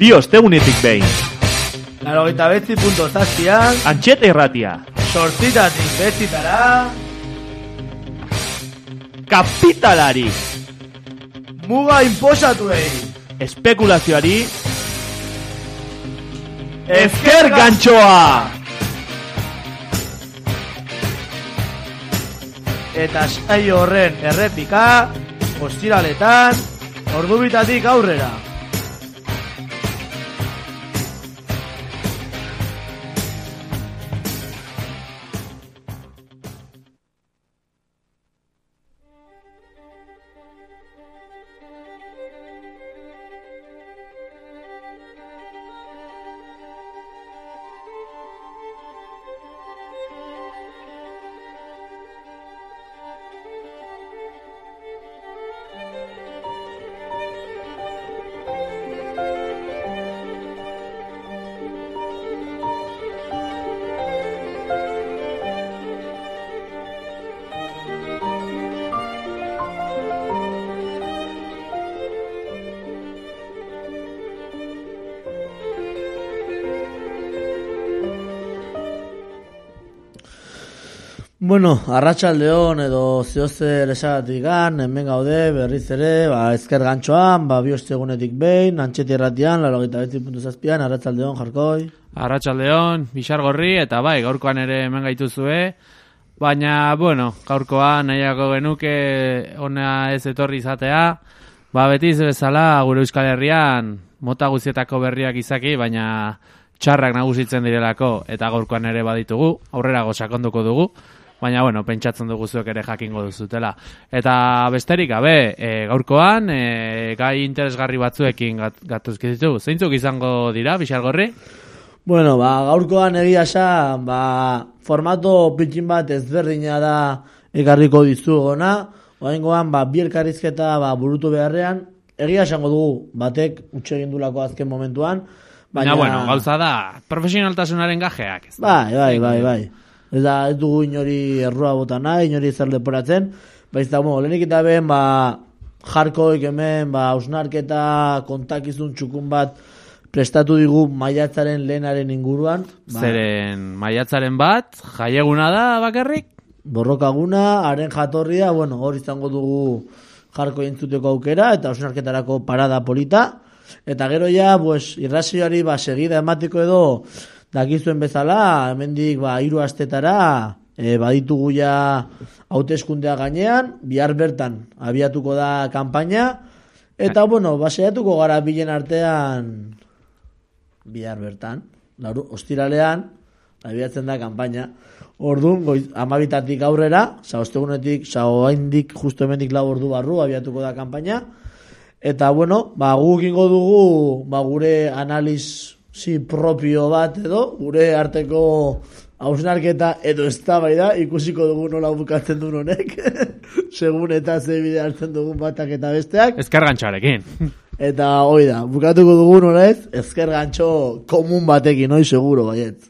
Bi ostegunetik behin. Laro gita betzi punto zazpian, Antxeta irratia. sortzitatik betzitara, Kapitalari. muga inposatuei. Espekulazioari. Ezker gantxoa. Eta saio horren errepika, ostiraletan, ordubitatik aurrera. Bueno, arratsaldeon edo zehoze lesagatik gan, hemen gaude, berriz ere, ba, ezker gantxoan, ba, bi ostegunetik behin, antxeti erratian, laro gita zazpian, arratsaldeon jarkoi. Arratxaldeon, Bixargorri, eta bai, gaurkoan ere hemen gaituzue. Baina, bueno, gaurkoan nahiako genuke ona ez etorri izatea. Ba, beti ez bezala, gure Euskal Herrian, mota guzietako berriak izaki, baina txarrak nagusitzen direlako, eta gaurkoan ere baditugu, aurrera sakonduko dugu. Baina, bueno, pentsatzen dugu zuek ere jakingo duzutela. Eta besterik gabe, e, gaurkoan, e, gai interesgarri batzuekin gat, gatuzkizitu. Zeintzuk izango dira, Bixargorri? Bueno, ba, gaurkoan egia esan, ba, formato pitxin bat ezberdina da ekarriko dizugona, Oaingoan, ba, bi elkarrizketa ba, burutu beharrean, egia esango dugu, batek utxe egin dulako azken momentuan, Baina, bueno, gauza da, profesionaltasunaren gajeak. Ez da? Bai, bai, bai, bai. Ez ez dugu inori errua bota nahi, inori zer leporatzen, baiz da, bueno, lehenik eta ben, ba, jarkoik hemen, ba, ausnarketa kontakizun txukun bat prestatu digu maiatzaren lehenaren inguruan. Ba, Zeren maiatzaren bat, jaieguna da bakarrik? borrokaguna, haren jatorria, bueno, hor izango dugu jarko entzuteko aukera, eta ausnarketarako parada polita. Eta gero ja, pues, irrazioari ba, segida emateko edo, dakizuen bezala, hemendik ba, hiru astetara, e, baditugu ja hauteskundea gainean, bihar bertan abiatuko da kanpaina, eta, bueno, baseatuko gara bilen artean, bihar bertan, lauru, ostiralean, abiatzen da kanpaina. Orduan, goiz, amabitatik aurrera, sa ostegunetik, sa oaindik, justo hemendik lau ordu barru, abiatuko da kanpaina. Eta, bueno, ba, ingo dugu, ba, gure analizi propio bat edo, gure arteko hausnarketa edo ez da, ikusiko dugu nola bukatzen duen honek, segun eta ze bide hartzen dugun batak eta besteak. Ezkergantxarekin. Eta hoi da, bukatuko dugun horrez, ezker gantxo komun batekin, hoi seguro baiet.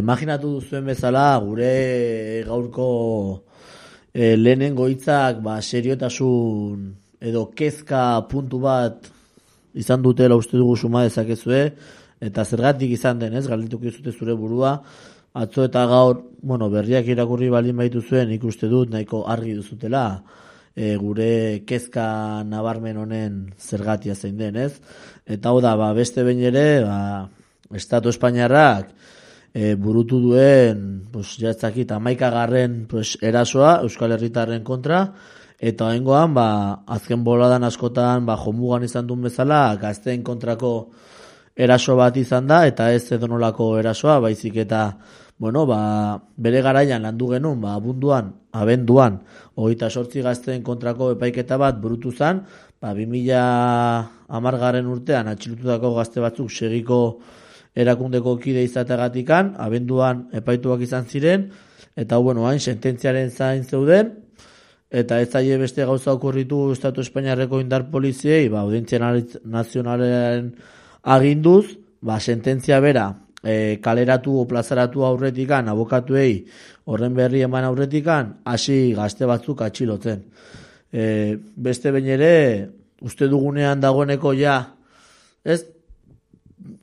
Imaginatu duzuen bezala, gure gaurko e, lehenengo hitzak ba, seriotasun edo kezka puntu bat izan dutela uste dugu suma dezakezue, eta zergatik izan den, ez, galdituko izute zure burua, atzo eta gaur, bueno, berriak irakurri balin baitu zuen, ikuste dut, nahiko argi duzutela, e, gure kezka nabarmen honen zergatia zein den, ez? Eta hau da, ba, beste behin ere, ba, Estatu Espainiarrak e, burutu duen, pues, jatzakit, amaikagarren pues, erasoa Euskal Herritarren kontra, eta hengoan, ba, azken boladan askotan, ba, jomugan izan duen bezala, gazteen kontrako eraso bat izan da, eta ez edonolako erasoa, baizik eta bueno, ba, bere garaian landu genuen, ba, abunduan, abenduan, hogeita sortzi gazten kontrako epaiketa bat burutu zen, ba, 2000 amargaren urtean atxilututako gazte batzuk segiko erakundeko kide izategatikan, abenduan epaituak izan ziren, eta bueno, hain sententziaren zain zeuden, eta ez zaie beste gauza okurritu Estatu Espainiarreko indar poliziei, ba, audientzia nazionalen aginduz, ba, sententzia bera, e, kaleratu o plazaratu aurretikan, abokatuei horren berri eman aurretikan, hasi gazte batzuk atxilotzen. E, beste bain ere, uste dugunean dagoeneko ja, ez,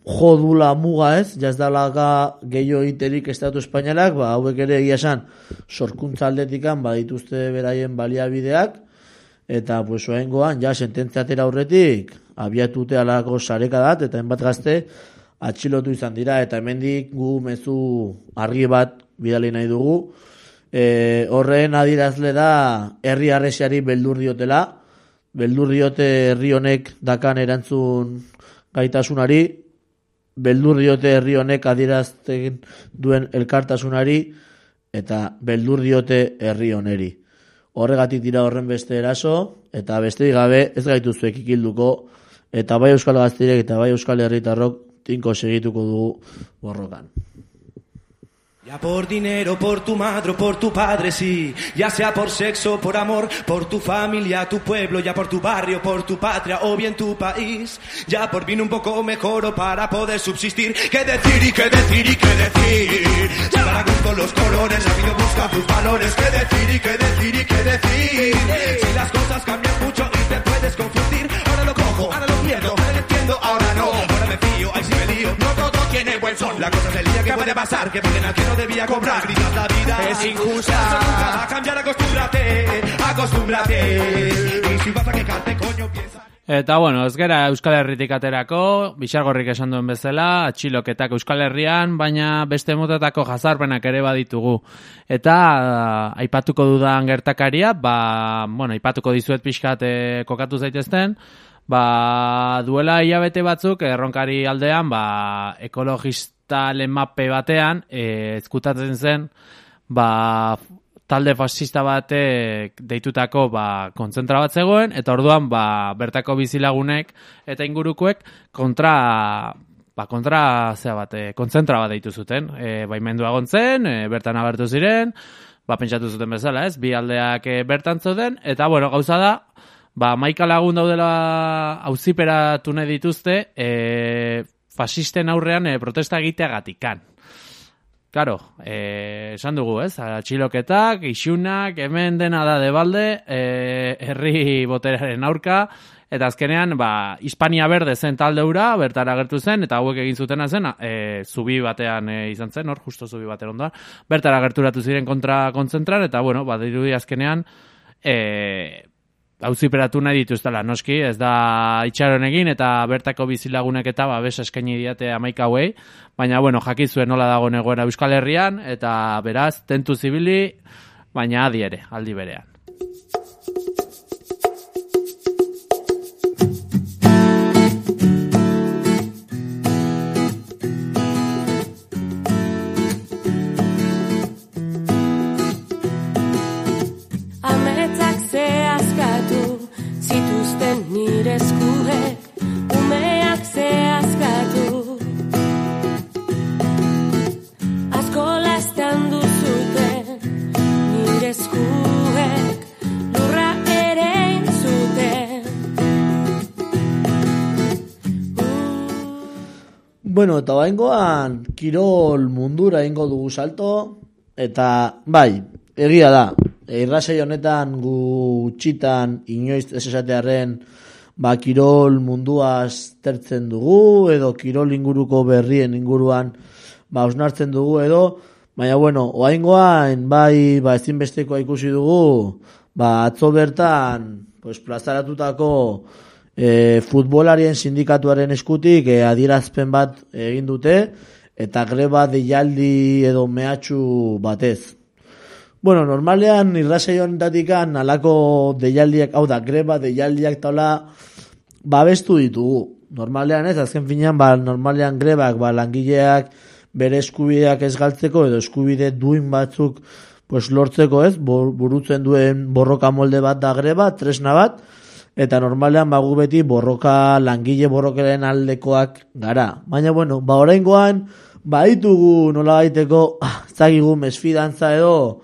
jodula muga ez, jaz dalaga gehiago iterik Estatu Espainalak, ba, hauek ere egia esan, sorkuntza aldetikan, ba, dituzte beraien baliabideak, eta pues oengoan, ja, sententziatera aurretik, abiatute alako sareka dat, eta enbat gazte, atxilotu izan dira eta hemendik gu mezu argi bat bidali nahi dugu. E, horren adirazle da herri arresiari beldur diotela, beldur diote herri honek dakan erantzun gaitasunari, beldur diote herri honek adierazten duen elkartasunari eta beldur diote herri honeri. Horregatik dira horren beste eraso eta beste gabe ez gaituzuek ikilduko eta bai Euskal Gaztirek eta bai Euskal Herritarrok tinko segituko dugu borrokan. Ya por dinero, por tu madre, por tu padre, sí. Ya sea por sexo, por amor, por tu familia, tu pueblo, ya por tu barrio, por tu patria o bien tu país. Ya por vino un poco mejor o para poder subsistir. ¿Qué decir y qué decir y qué decir? Ya para gusto los colores, rápido busca tus valores. ¿Qué decir y qué decir y qué decir? Si las cosas cambian mucho y te puedes confundir. Ahora lo cojo, ahora lo pierdo, ahora lo entiendo, ahora no. Ahora me fío, ahí sí lío. No todo tiene buen son. La cosa es el día que puede pasar, que paguen al que no debía cobrar. Gritas la vida es injusta. Eso nunca va a cambiar, acostúmbrate, acostúmbrate. Y si vas a quejarte, coño, piensa. Eta bueno, ez gera Euskal Herritik aterako, bisargorrik esan duen bezala, atxiloketak Euskal Herrian, baina beste motetako jazarpenak ere baditugu. Eta uh, aipatuko dudan gertakaria, ba, bueno, aipatuko dizuet pixkat eh, kokatu zaitezten, ba, duela hilabete batzuk erronkari aldean, ba, ekologista lemape batean, eh, ezkutatzen zen, ba, talde fascista batek deitutako ba, kontzentra bat zegoen, eta orduan ba, bertako bizilagunek eta ingurukuek kontra ba, kontra zea bat, e, kontzentra bat deitu zuten. E, baimendu agontzen, e, bertan abertu ziren, ba, pentsatu zuten bezala, ez? Bi aldeak e, bertan zoden, eta bueno, gauza da, ba, maika lagun daudela auziperatu nahi dituzte, e, fasisten aurrean e, protesta egiteagatikan. Claro, eh, esan dugu, ez? Atxiloketak, isunak, hemen dena da debalde, eh, herri boteraren aurka, eta azkenean, ba, Hispania Berde zen talde ura, bertara agertu zen, eta hauek egin zutena zen, e, zubi batean e, izan zen, hor, justo zubi batean ondoa, bertara agerturatu ziren kontra kontzentran, eta, bueno, ba, dirudi azkenean, e, auziperatu nahi dituztela, noski, ez da itxaron egin eta bertako bizilagunek eta babes eskaini diate amaika hauei, baina, bueno, jakizuen nola dago negoen Euskal Herrian, eta beraz, tentu zibili, baina adi ere, aldi berean. Bueno, eta baingoan, kirol mundura ingo dugu salto, eta bai, egia da, irrasei honetan gu txitan inoiz ez esatearen, ba, kirol mundua aztertzen dugu, edo kirol inguruko berrien inguruan, ba, osnartzen dugu, edo, baina, bueno, oaingoan, bai, ba, ezinbestekoa ikusi dugu, ba, atzo bertan, pues, plazaratutako, e, futbolarien sindikatuaren eskutik e, adierazpen bat egin dute eta greba deialdi edo mehatxu batez. Bueno, normalean irrasai honetatikan alako deialdiak, hau da, greba deialdiak taula babestu ditugu. Normalean ez, azken finean, ba, normalean grebak, ba, langileak bere eskubideak ez galtzeko edo eskubide duin batzuk pues, lortzeko ez, burutzen duen borroka molde bat da greba, tresna bat, eta normalean bagu beti borroka langile borrokaren aldekoak gara. Baina bueno, ba oraingoan baitugu nola baiteko ah, zagigu mesfidantza edo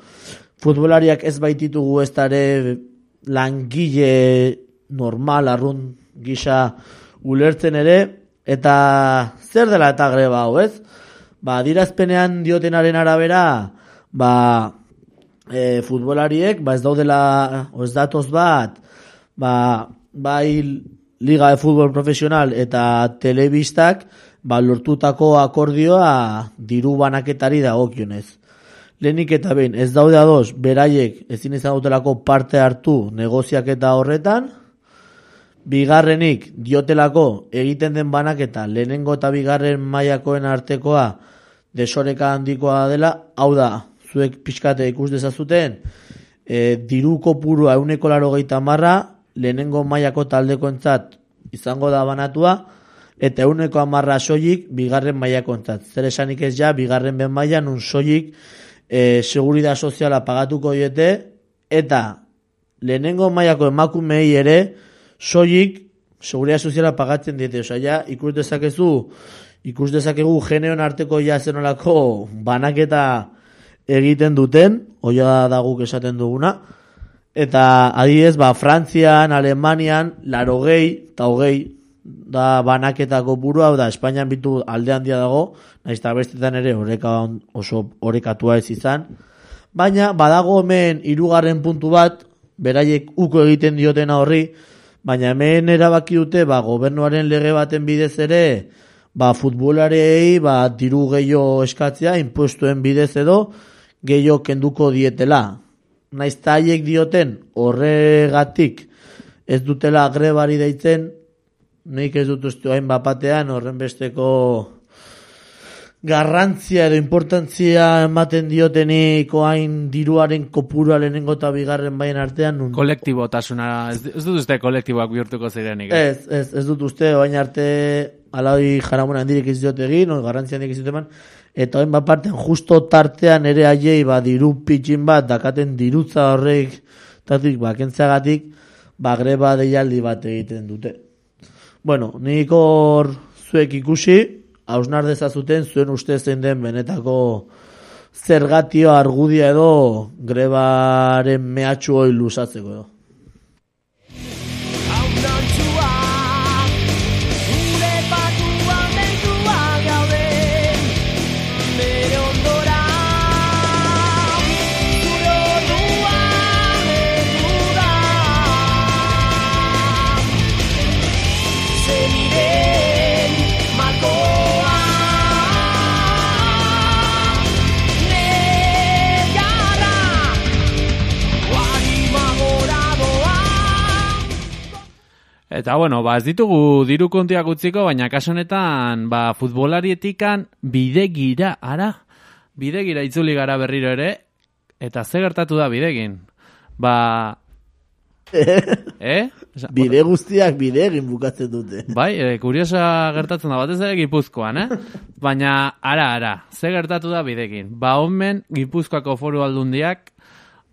futbolariak ez baititugu ez dare langile normal arrun gisa ulertzen ere eta zer dela eta greba hau ez? Ba, dirazpenean diotenaren arabera ba, e, futbolariek ba ez daudela ez datoz bat ba, bai liga de futbol profesional eta telebistak ba, lortutako akordioa diru banaketari dagokionez. Lehenik eta behin, ez daude ados, beraiek ezin izan dutelako parte hartu negoziak eta horretan, bigarrenik diotelako egiten den banaketa lehenengo eta bigarren mailakoen artekoa desoreka handikoa dela, hau da, zuek pixkate ikus dezazuten, e, diru kopurua euneko laro marra, lehenengo mailako taldekoentzat izango da banatua eta euneko amarra soilik bigarren mailakoentzat. Zer esanik ez ja, bigarren ben maila nun soilik e, segurida soziala pagatuko diete eta lehenengo mailako emakumei ere soilik segurida soziala pagatzen diete. Osa ja, ikus dezakezu, ikus dezakegu geneon arteko ja zenolako banaketa egiten duten, oia da guk esaten duguna, Eta adiez, ba, Frantzian, Alemanian, laro gehi, eta hogei, da banaketako burua, da Espainian bitu alde handia dago, nahiz eta bestetan ere oreka oso orekatua ez izan. Baina, badago hemen hirugarren puntu bat, beraiek uko egiten diotena horri, baina hemen erabaki dute, ba, gobernuaren lege baten bidez ere, ba, futbolarei, ba, diru gehiago eskatzea, impuestuen bidez edo, gehiago kenduko dietela naiz haiek dioten horregatik ez dutela grebari deitzen, nik ez dut uste hain bapatean horren besteko garrantzia edo importantzia ematen dioteniko hain diruaren kopurua lehenengo eta bigarren baien artean. Nun... Kolektibo tasuna, ez, ez dut uste kolektiboak bihurtuko zirenik. Eh? Ez, ez, ez dut uste, bain arte alai jaramuna handirik ez dut egin, garrantzia handirik ez dut eman, eta hain baparten justo tartean ere aiei ba, diru pitxin bat dakaten dirutza horrek tatik bakentzagatik ba, greba deialdi bat egiten dute. Bueno, nik hor zuek ikusi, hausnar dezazuten zuen uste zein den benetako zergatio argudia edo grebaren mehatxu hoi lusatzeko edo. Eta bueno, ba, ez ditugu diru kontiak utziko, baina kaso honetan, ba, futbolarietikan bidegira, ara? Bidegira itzuli gara berriro ere, eta ze gertatu da bidegin? Ba... eh? Bide guztiak bide egin bukatzen dute. Bai, e, kuriosa gertatzen da, batez ere gipuzkoan, eh? Baina, ara, ara, ze gertatu da bidegin? Ba, honmen, gipuzkoako foru aldundiak,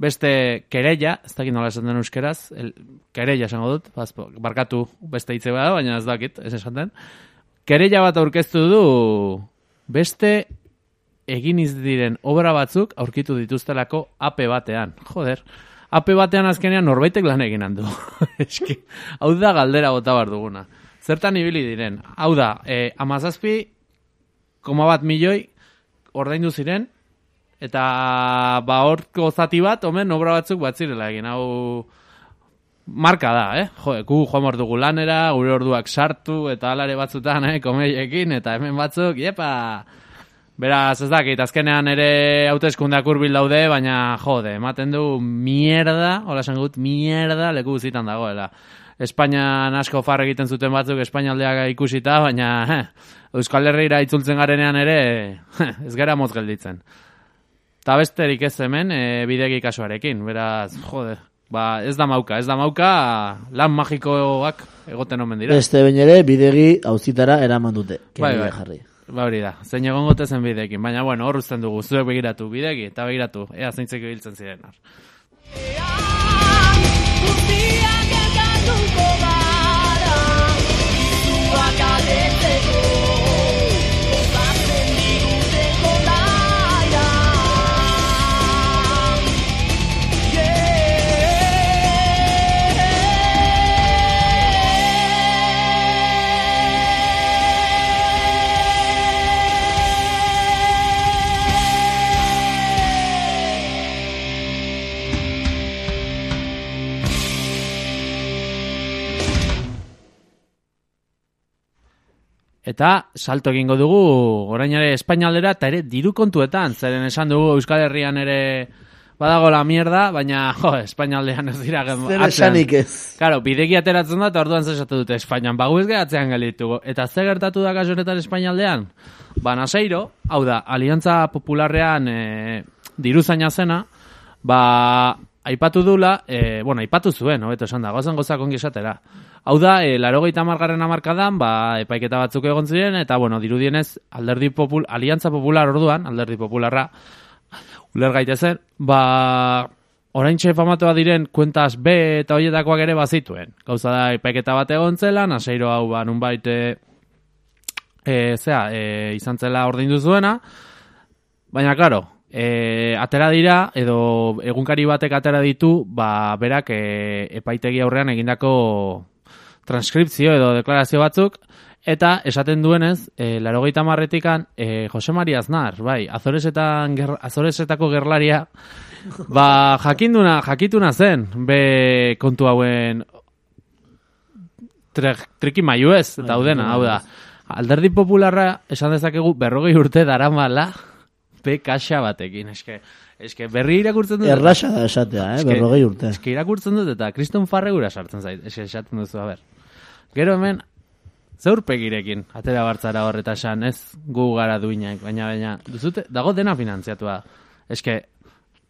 beste kereia, ez dakit nola esaten euskeraz, el, kereia esango dut, bazpo, barkatu beste hitze bada, baina ez dakit, ez esaten. Kereia bat aurkeztu du beste egin diren obra batzuk aurkitu dituztelako AP batean. Joder, AP batean azkenean norbaitek lan egin handu. Eski, hau da galdera bota bar duguna. Zertan ibili diren? Hau da, e, amazazpi koma bat milioi ordaindu ziren, eta ba horko zati bat, omen, obra batzuk bat zirela egin, hau marka da, eh? Jo, gu joan behar dugu lanera, gure orduak sartu, eta alare batzutan, eh, komeiekin, eta hemen batzuk, iepa, Beraz, ez dakit, azkenean ere hauteskundeak hurbil daude, baina jode, ematen du mierda, hola esan gut, mierda leku guzitan dagoela. Espainian asko far egiten zuten batzuk Espainialdeak ikusita, baina eh, Euskal Herriera itzultzen garenean ere eh, ez gara moz gelditzen. Ta besterik ez hemen e, bidegi kasuarekin, beraz, jode, ba, ez da mauka, ez da mauka lan magikoak egoten omen dira. Beste bain ere, bidegi hauzitara eraman dute. Bai, bai. jarri. Ba hori da, zein egon gote zen bidekin, baina bueno, hor uzten dugu, zuek begiratu bidegi, eta begiratu, ea zeintzeko biltzen ziren hor. Guztiak elkartuko gara Izuak aletzeko Eta salto egingo dugu, orain ere Espainaldera eta ere diru kontuetan, zeren esan dugu Euskal Herrian ere badago la mierda, baina jo, Espainaldean ez dira Zer esanik ez. Claro, bidegi ateratzen da eta orduan zesatu dute Espainian, bagu ez gehatzean gelditu. Eta ze gertatu da kasu honetan Espainaldean? Ba, Naseiro, hau da, Aliantza Popularrean e, diru zaina zena, ba, aipatu dula, e, bueno, aipatu zuen, hobeto esan da, gozan gozak ongi esatera. Hau da, e, laro gehieta margarren amarkadan, ba, epaiketa batzuk egon ziren, eta, bueno, dirudienez, alderdi popul, Aliantza Popular orduan, alderdi popularra, uler gaitezen, ba, orain famatoa diren kuentas B eta hoietakoak ere bazituen. Gauza da, epaiketa bat egon zela, naseiro hau ba, nunbait, e, e, zea, e, izan zela ordaindu zuena, baina, klaro, e, atera dira, edo egunkari batek atera ditu, ba, berak e, epaitegi aurrean egindako transkripzio edo deklarazio batzuk, eta esaten duenez, e, laro marretikan, e, Jose Maria Aznar, bai, Azoresetan, ger, Azoresetako gerlaria, ba, jakinduna, jakituna zen, be kontu hauen tre, triki maiu ez, Bai, daudena, hau da. Alderdi popularra esan dezakegu berrogei urte daramala be kaxa batekin, eske, eske berri irakurtzen dut. Erraxa da esatea, eh? Eske- berrogei urte. Eske irakurtzen dut eta kriston farregura sartzen zait, eske esaten duzu, a ber. Gero hemen, zeurpegirekin, atera bartzara horreta esan, ez gu gara duinak, baina, baina, duzute, dago dena finantziatua. Eske,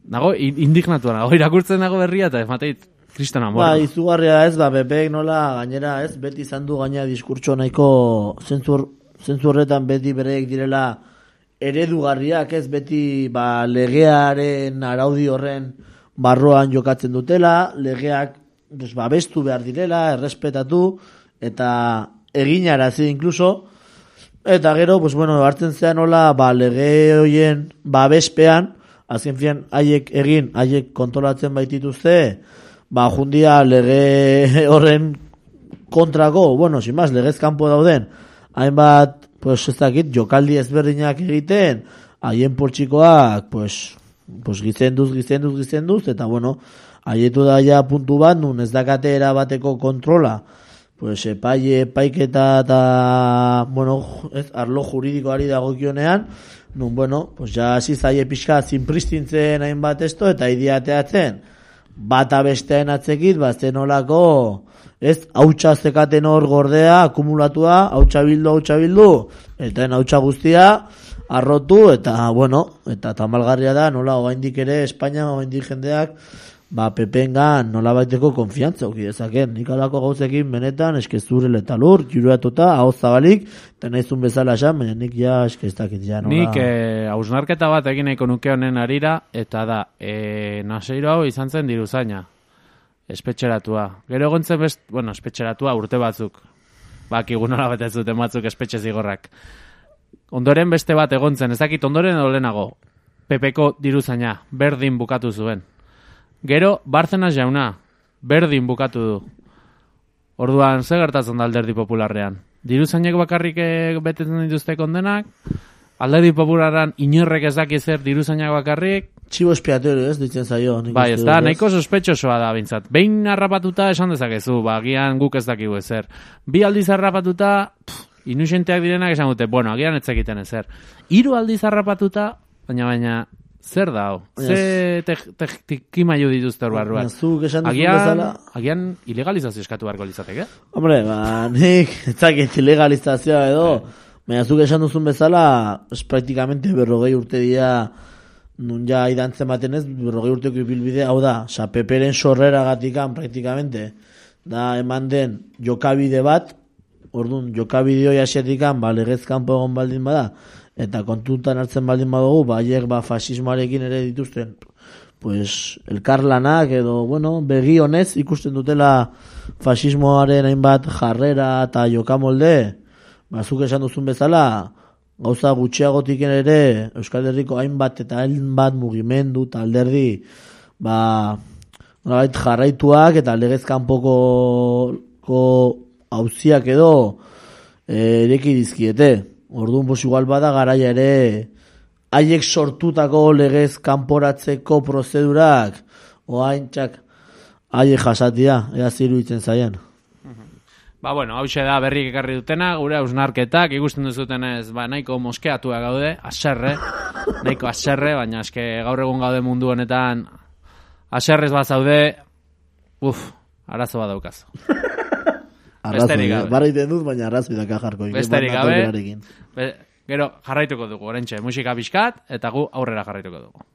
dago indignatua nago, irakurtzen dago berria eta emateit, kriston amor. Ba, izugarria ez, ba, bebek nola gainera ez, beti izan du gaina diskurtso nahiko zentzur, zentzu horretan beti bereek direla eredugarriak ez, beti ba, legearen araudi horren barroan jokatzen dutela, legeak pues, babestu behar direla, errespetatu, eta eginarazi inkluso, Eta gero, pues bueno, hartzen zean nola, ba, lege hoien babespean, azken fian, haiek egin, haiek kontrolatzen baitituzte, ba, jundia lege horren kontrako, bueno, sin más, legez kanpo dauden, hainbat, pues ez dakit, jokaldi ezberdinak egiten, haien poltsikoak, pues, pues gizenduz, gizenduz, gizenduz, eta bueno, haietu da ja puntu bat, nun ez dakate erabateko kontrola, pues epaile, epaiketa eta, bueno, ez, arlo juridikoari dagokionean, nun, bueno, pues ja hasi zaie pixka zinpristintzen hainbat esto, eta ideateatzen, bata bestean atzekit, bazten olako, ez, hautsa zekaten hor gordea, akumulatua, hautsa bildu, hautsa bildu, eta hautsa guztia, arrotu, eta, bueno, eta tamalgarria da, nola, oaindik ere, Espainia, oaindik jendeak, ba, pepengan nola baiteko konfiantza uki dezaken. Nik alako gauzekin benetan, eske zure eta lur, juruatuta, hau zabalik, eta nahizun bezala esan, baina nik ja, eske ez dakit ja, nola... Nik eh, hausnarketa bat egin nahiko nuke honen arira, eta da, eh, naseiro hau izan zen diruzaina. Espetxeratua. Gero egon zen best, bueno, espetxeratua urte batzuk. Bak, nola bat ez duten batzuk espetxe zigorrak. Ondoren beste bat egon zen, ez dakit ondoren edo lehenago. Pepeko diruzaina, berdin bukatu zuen. Gero, Barcenas jauna, berdin bukatu du. Orduan, ze gertatzen da alderdi popularrean? Diruzainek bakarrik eh, betetzen dituzte kondenak, alderdi popularan inorrek ez daki zer diruzainak bakarrik, Txibo espiatorio, ez, ditzen zaio. bai, ez da, nahiko sospetxosoa da bintzat. Behin harrapatuta esan dezakezu, ba, agian guk ez dakigu ezer. Bi aldiz harrapatuta, inusenteak direnak esan dute, bueno, agian ez zekiten ezer. Hiru aldiz harrapatuta, baina baina, zer da, hau? Ze te- te- tikimailu dituzte hor barruan? Zuk esan Agian, bezala... agian ilegalizazio eskatu beharko litzateke? Hombre, ba, nik, etzakit ilegalizazioa edo, baina zuk esan duzun bezala, es praktikamente berrogei urte dira, nun ja idantzen baten ez, berrogei urteko ibilbide, hau da, sa, peperen sorrera gatikan praktikamente, da eman den jokabide bat, orduan, jokabide hoi asiatikan, ba, legez kanpo egon baldin bada, eta kontutan hartzen baldin badugu, ba, haiek, ba, fasismoarekin ere dituzten, pues, elkarlanak edo, bueno, begi honez ikusten dutela fasismoaren hainbat jarrera eta jokamolde, bazuk esan duzun bezala, gauza gutxiagotik ere Euskal Herriko hainbat eta hainbat mugimendu eta alderdi, ba, jarraituak eta legez kanpoko ko hauziak edo eh, ireki dizkiete. Orduan, bos igual bada garaia ere haiek sortutako legez kanporatzeko prozedurak oaintxak haiek jasatia, ea ziru itzen zaien. Ba, bueno, hau da berrik ekarri dutena, gure hausnarketak, ikusten duzutenez, ba, nahiko moskeatua gaude, aserre, nahiko aserre, baina eske gaur egun gaude mundu honetan, aserrez bat zaude, uf, arazo bat daukazu. Arrazoi, gabe. barraiten dut, baina arrazoi daka jarko. Besterik gabe, be, gero jarraituko dugu, orentxe, musika pixkat, eta gu aurrera jarraituko dugu.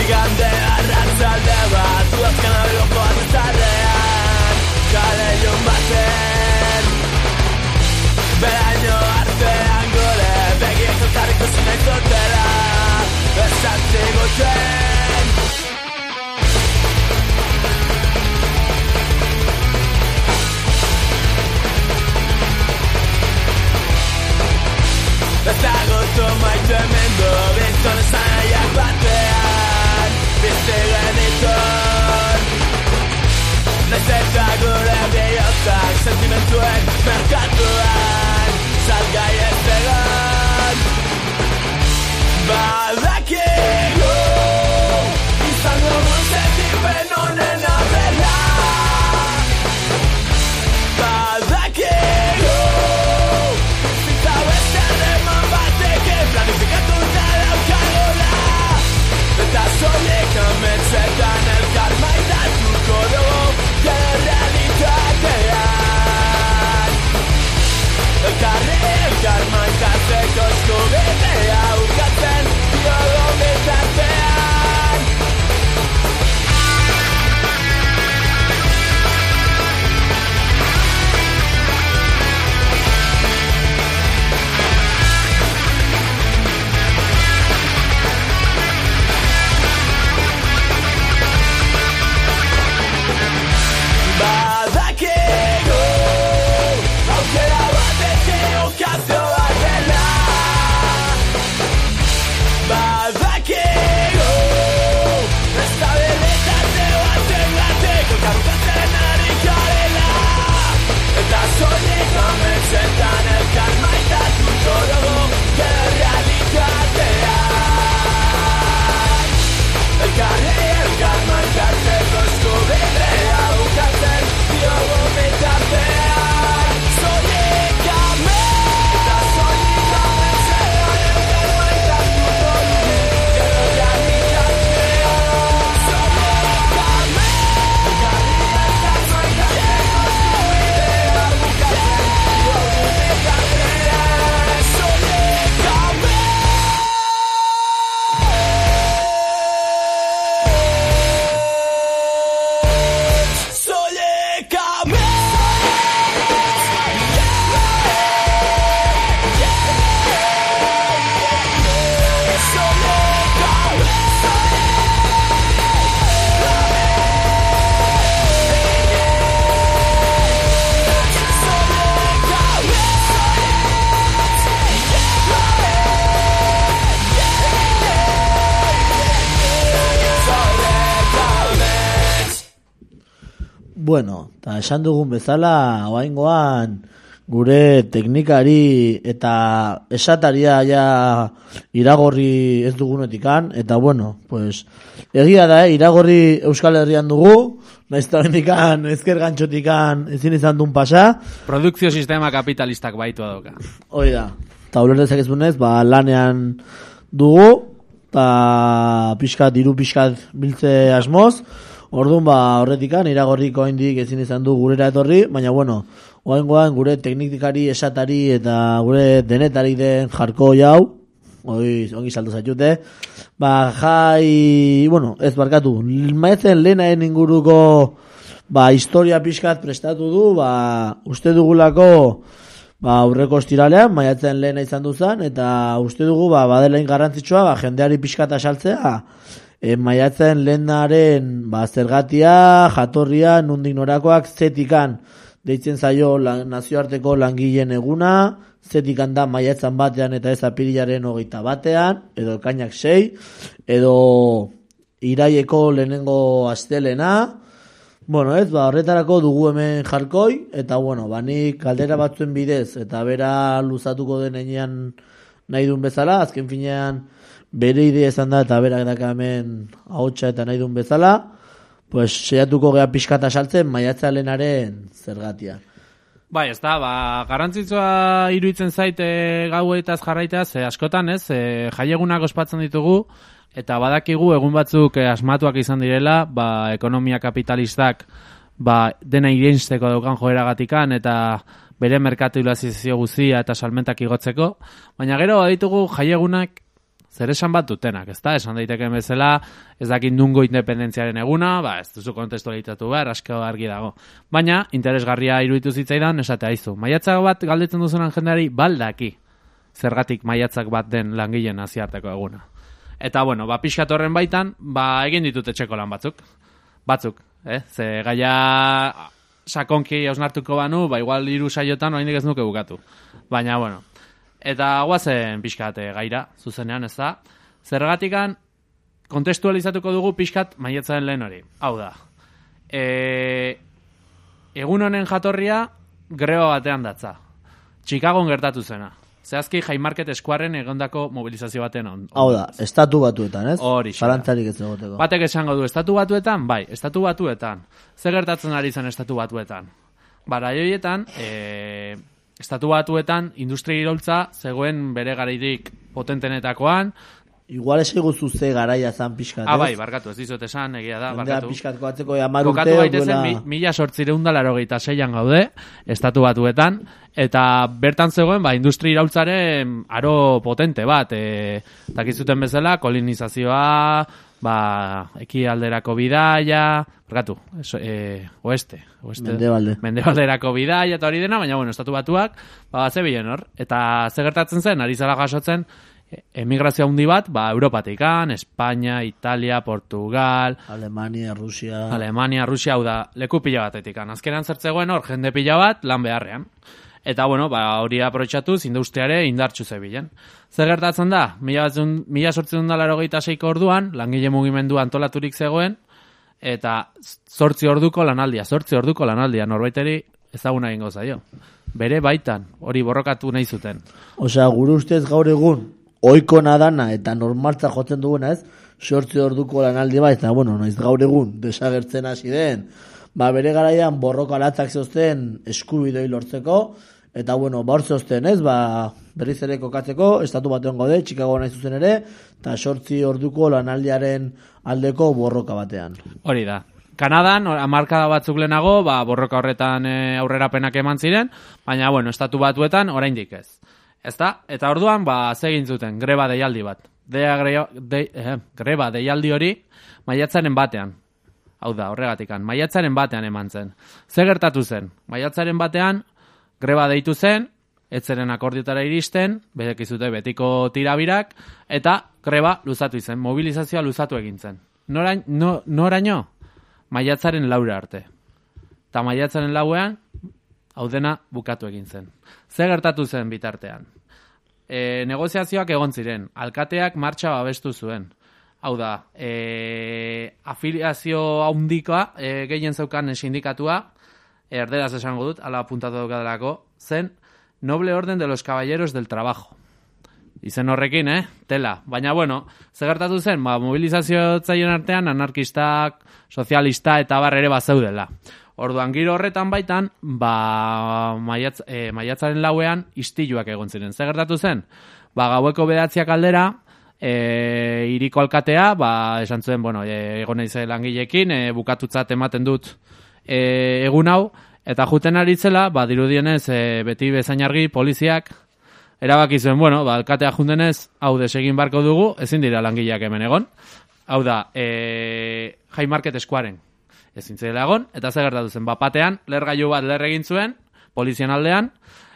Igande arratzalde bat Ez dagotu maite mendo Bizton esan aiak batean Bizi genitun Naiz eta gure bihotzak Sentimentuen merkatuan Salgai ez egon Badakigu Izan dugun sentipen onena dela Badakigu Bizitza beste harreman batekin Planifikatuta daukagula Eta soilik ametsetan elkar maitatuko dugu Gure realitatean Bueno, eta Dame setan eta maitasun jotolog geradikatera esan dugun bezala, oaingoan gure teknikari eta esataria ja iragorri ez dugunetikan, eta bueno, pues, egia da, eh, iragorri Euskal Herrian dugu, naiz eta bendikan ezker gantxotikan ezin izan duen pasa, Produkzio sistema kapitalistak baitu adoka. hoi da, eta uler dezakezunez, ba, lanean dugu, eta pixkat, diru pixkat biltze asmoz, Orduan ba horretikan iragorriko oraindik ezin izan du gurera etorri, baina bueno, oraingoan gure teknikari esatari eta gure denetari den jarko hau, oi, ongi saldu zaitute. Ba, jai, bueno, ez barkatu, maetzen lehenaen inguruko ba, historia pixkat prestatu du, ba, uste dugulako ba, aurreko estiralean, maiatzen lehena izan duzan, eta uste dugu ba, badelain garrantzitsua, ba, jendeari pixkat asaltzea, e, maiatzen lehenaren ba, zergatia, jatorria, nundik norakoak, zetikan. Deitzen zaio la, nazioarteko langileen eguna, zetikan da maiatzen batean eta ez apirilaren hogeita batean, edo ekainak sei, edo iraieko lehenengo astelena, Bueno, ez, ba, horretarako dugu hemen jarkoi, eta bueno, ba, nik galdera batzuen bidez, eta bera luzatuko den nahi duen bezala, azken finean bere idea izan da, eta berak daka hemen ahotsa eta nahi duen bezala, pues, seiatuko gea pixkata saltzen, maiatza lehenaren zergatia. Bai, ez da, ba, garantzitsua iruditzen zaite gauetaz jarraitea, ze askotan, ez, e, jaiegunak ospatzen ditugu, eta badakigu egun batzuk eh, asmatuak izan direla, ba, ekonomia kapitalistak ba, dena irensteko daukan joeragatikan, eta bere merkatulazizio guzia eta salmentak igotzeko, baina gero baditugu jaiegunak zer bat dutenak, ez da? Esan daiteke bezala, ez dakit nungo independentziaren eguna, ba, ez duzu kontestualitatu behar, asko argi dago. Baina, interesgarria iruditu zitzaidan, esate haizu. Maiatzak bat galdetzen duzunan jendeari, baldaki, zergatik maiatzak bat den langileen naziarteko eguna. Eta, bueno, ba, pixkat horren baitan, ba, egin ditut etxeko lan batzuk. Batzuk, eh? Ze gaia sakonki hausnartuko banu, ba, igual hiru saiotan oraindik ez nuke bukatu. Baina, bueno, eta guazen pixkat eh, gaira, zuzenean, ez da? Zergatikan, kontestualizatuko dugu pixkat maietzaren lehen hori. Hau da, e, egun honen jatorria greba batean datza. Chicagon gertatu zena. Zehazki Jaimarket eskuarren egondako mobilizazio baten on. Hau da, estatu batuetan, ez? Horixe da. Zalantzarik ez egoteko. Batek esango du, estatu batuetan? Bai, estatu batuetan. Zer gertatzen ari zen estatu batuetan? Bara, joietan, e, estatu batuetan industria iraultza zegoen bere garairik potentenetakoan. Igual esiguzu ze garaia zan pixkat, Ah, ez? bai, barkatu, ez dizut esan, egia da, barkatu. pixkat koatzeko amar urte, Kokatu gaitezen duela... mi- mila sortzireun da larogeita seian gaude, estatu batuetan, eta bertan zegoen, ba, industri iraultzaren aro potente bat, e, dakizuten bezala, kolinizazioa, ba, ekialderako bidaia, barkatu, eso, e, oeste, oeste, Mendebalde. mendebalderako bidaia eta hori dena, baina bueno, estatu batuak, ba, zebilen hor, eta ze gertatzen zen, ari zala jasotzen, e, emigrazio handi bat, ba, Europatikan, Espainia, Italia, Portugal, Alemania, Rusia... Alemania, Rusia, hau da, leku pila batetik. Azkenan zertzegoen hor, jende pila bat, lan beharrean. Eta, bueno, ba, hori aprotxatuz, industriare indartxu zebilen. Zer gertatzen da, mila, batzun- mila sortzen da larogeita seiko orduan, langile mugimendu antolaturik zegoen, eta zortzi orduko lanaldia, zortzi orduko lanaldia, norbaiteri ezaguna egingo zaio. Bere baitan, hori borrokatu nahi zuten. Osea, gure ustez gaur egun, oiko nadana eta normaltza jotzen duguna ez, sortzi orduko lanaldi bat, eta bueno, naiz gaur egun desagertzen hasi den, ba bere garaian borroka latzak zeuzten eskubidoi lortzeko, eta bueno, ba hor zeuzten ez, ba berriz ere kokatzeko, estatu batean gaude, Chicago nahi zuzen ere, eta sortzi orduko lanaldiaren aldeko borroka batean. Hori da. Kanadan, amarkada batzuk lehenago, ba, borroka horretan e, aurrerapenak eman ziren, baina, bueno, estatu batuetan oraindik ez. Ez da? Eta orduan, ba, zegin zuten, greba deialdi bat. Dea greba, de, eh, greba deialdi hori, maiatzaren batean. Hau da, horregatikan, maiatzaren batean eman zen. Ze gertatu zen? Maiatzaren batean, greba deitu zen, etzeren akordiotara iristen, bedekizute betiko tirabirak, eta greba luzatu izen, mobilizazioa luzatu egin zen. Norain, no, noraino? Maiatzaren laura arte. Eta maiatzaren lauean, hau dena bukatu egin zen. Ze gertatu zen bitartean? E, negoziazioak egon ziren, alkateak martxa babestu zuen. Hau da, e, afiliazio haundikoa, e, gehien zeukan sindikatua, erderaz esango dut, ala apuntatu daukadelako, zen Noble Orden de los Caballeros del Trabajo. Izen horrekin, eh? Tela. Baina, bueno, ze gertatu zen, ba, mobilizazio zaien artean, anarkistak, sozialista eta bar ere bazeudela. Orduan, giro horretan baitan, ba, maiatz, e, maiatzaren lauean, istiluak egon ziren. Ze gertatu zen? Ba, gaueko bedatziak aldera, e, iriko alkatea, ba, esan zuen, bueno, e, egon naiz langilekin, e, bukatutzat ematen dut e, egun hau, eta juten aritzela, ba, dirudienez, e, beti bezain argi, poliziak, erabaki zuen, bueno, ba, alkatea jundenez, hau desegin barko dugu, ezin dira langileak hemen egon. Hau da, e, High Market Squaren, ezin zela egon, eta zer gertatu zen, bapatean, lergailu bat ler egin zuen, polizian aldean,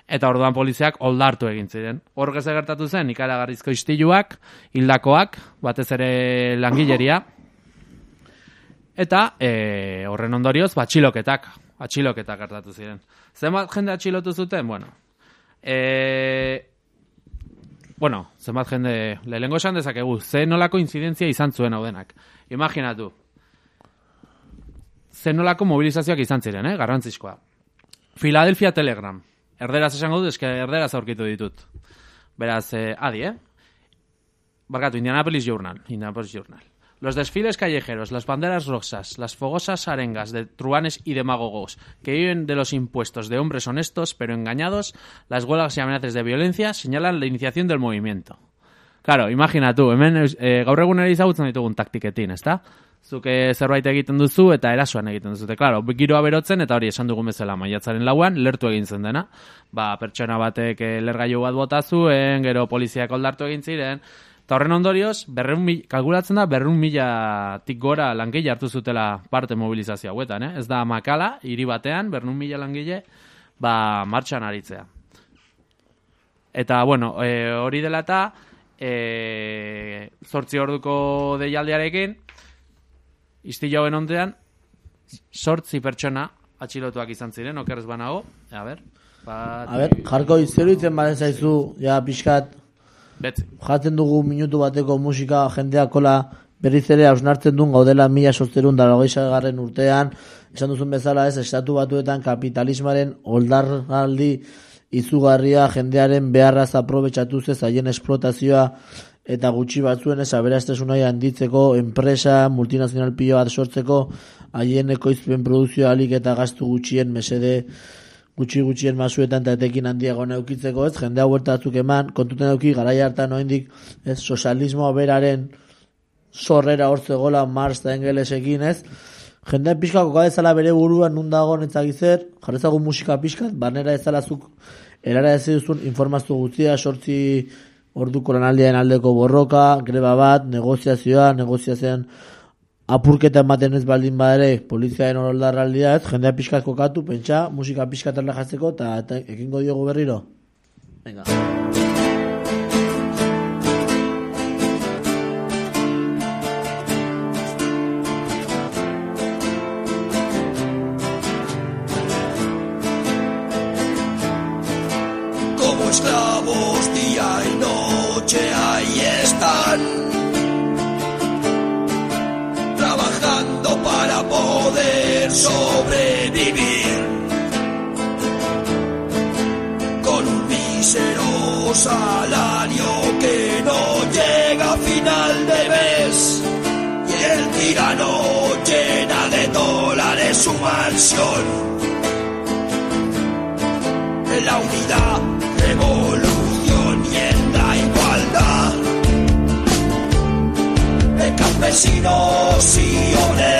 eta orduan poliziak oldartu egin ziren. Hor zer gertatu zen, ikaragarrizko istiluak, hildakoak, batez ere langileria, eta e, horren ondorioz, batxiloketak, atxiloketak gertatu ziren. Zenbat jende atxilotu zuten? Bueno, e, bueno, zenbat jende, lehengo esan dezakegu, ze nolako inzidentzia izan zuen hau denak. Imaginatu, ze nolako mobilizazioak izan ziren, eh? garrantzizkoa. Philadelphia Telegram. Erderaz esango dut, eske erderaz aurkitu ditut. Beraz, eh, adi, eh? Barkatu, Indianapolis Journal. Indianapolis Journal. Los desfiles callejeros, las banderas rosas, las fogosas arengas de truanes y demagogos que viven de los impuestos de hombres honestos pero engañados, las huelgas y amenazas de violencia señalan la iniciación del movimiento. Claro, imagina tu, hemen e, gaur egunera izagutzen ditugun taktiketin, ezta? Zuke zerbait egiten duzu eta erasoan egiten duzute. Claro, giroa berotzen eta hori esan dugun bezala maiatzaren lauan, lertu egin zen dena. Ba, pertsona batek eh, lergailu bat bota zuen, gero poliziak oldartu egin ziren, Eta horren ondorioz, berreun mil, kalkulatzen da, berreun mila tik gora langile hartu zutela parte mobilizazio hauetan, eh? Ez da makala, hiri batean, berreun mila langile, ba, martxan aritzea. Eta, bueno, e, hori dela eta, e, zortzi orduko deialdiarekin, izti jauen ondean, sortzi pertsona atxilotuak izan ziren, okerrez banago, a ber, bat, A ber, jarko izeruitzen baden zaizu, ja, pixkat, betzi. jaten dugu minutu bateko musika jendeak kola berriz ere hausnartzen duen gaudela mila sozterun da garren urtean, esan duzun bezala ez, estatu batuetan kapitalismaren oldarraldi izugarria jendearen beharraz aprobetsatu ze zaien esplotazioa eta gutxi batzuen ez aberastesuna handitzeko enpresa multinazional pilo bat sortzeko haien ekoizpen produzioa alik eta gastu gutxien mesede gutxi gutxien masuetan eta etekin handiago neukitzeko ez, jende hau bertatzuk eman, kontuten eduki garai hartan oraindik ez, sozialismoa beraren zorrera hortze gola Marx eta Engelesekin ez, jende pixka kokadezala bere buruan nun dago netzagizer, jarrezagun musika pixkat, barnera ezalazuk erara ez duzun informazio guztia, sortzi orduko lanaldiaren aldeko borroka, greba bat, negoziazioa, negoziazioan apurketa ematen ez baldin badere poliziaren horoldarraldia ez, jendea pixkat kokatu, pentsa, musika pixkat jatzeko eta, eta ekingo diogu berriro. Venga. como esclavos día para poder sobrevivir, con un mísero salario que no llega a final de mes, y el tirano llena de dólares su mansión. La unidad, revolución y en la igualdad. De campesinos y obreros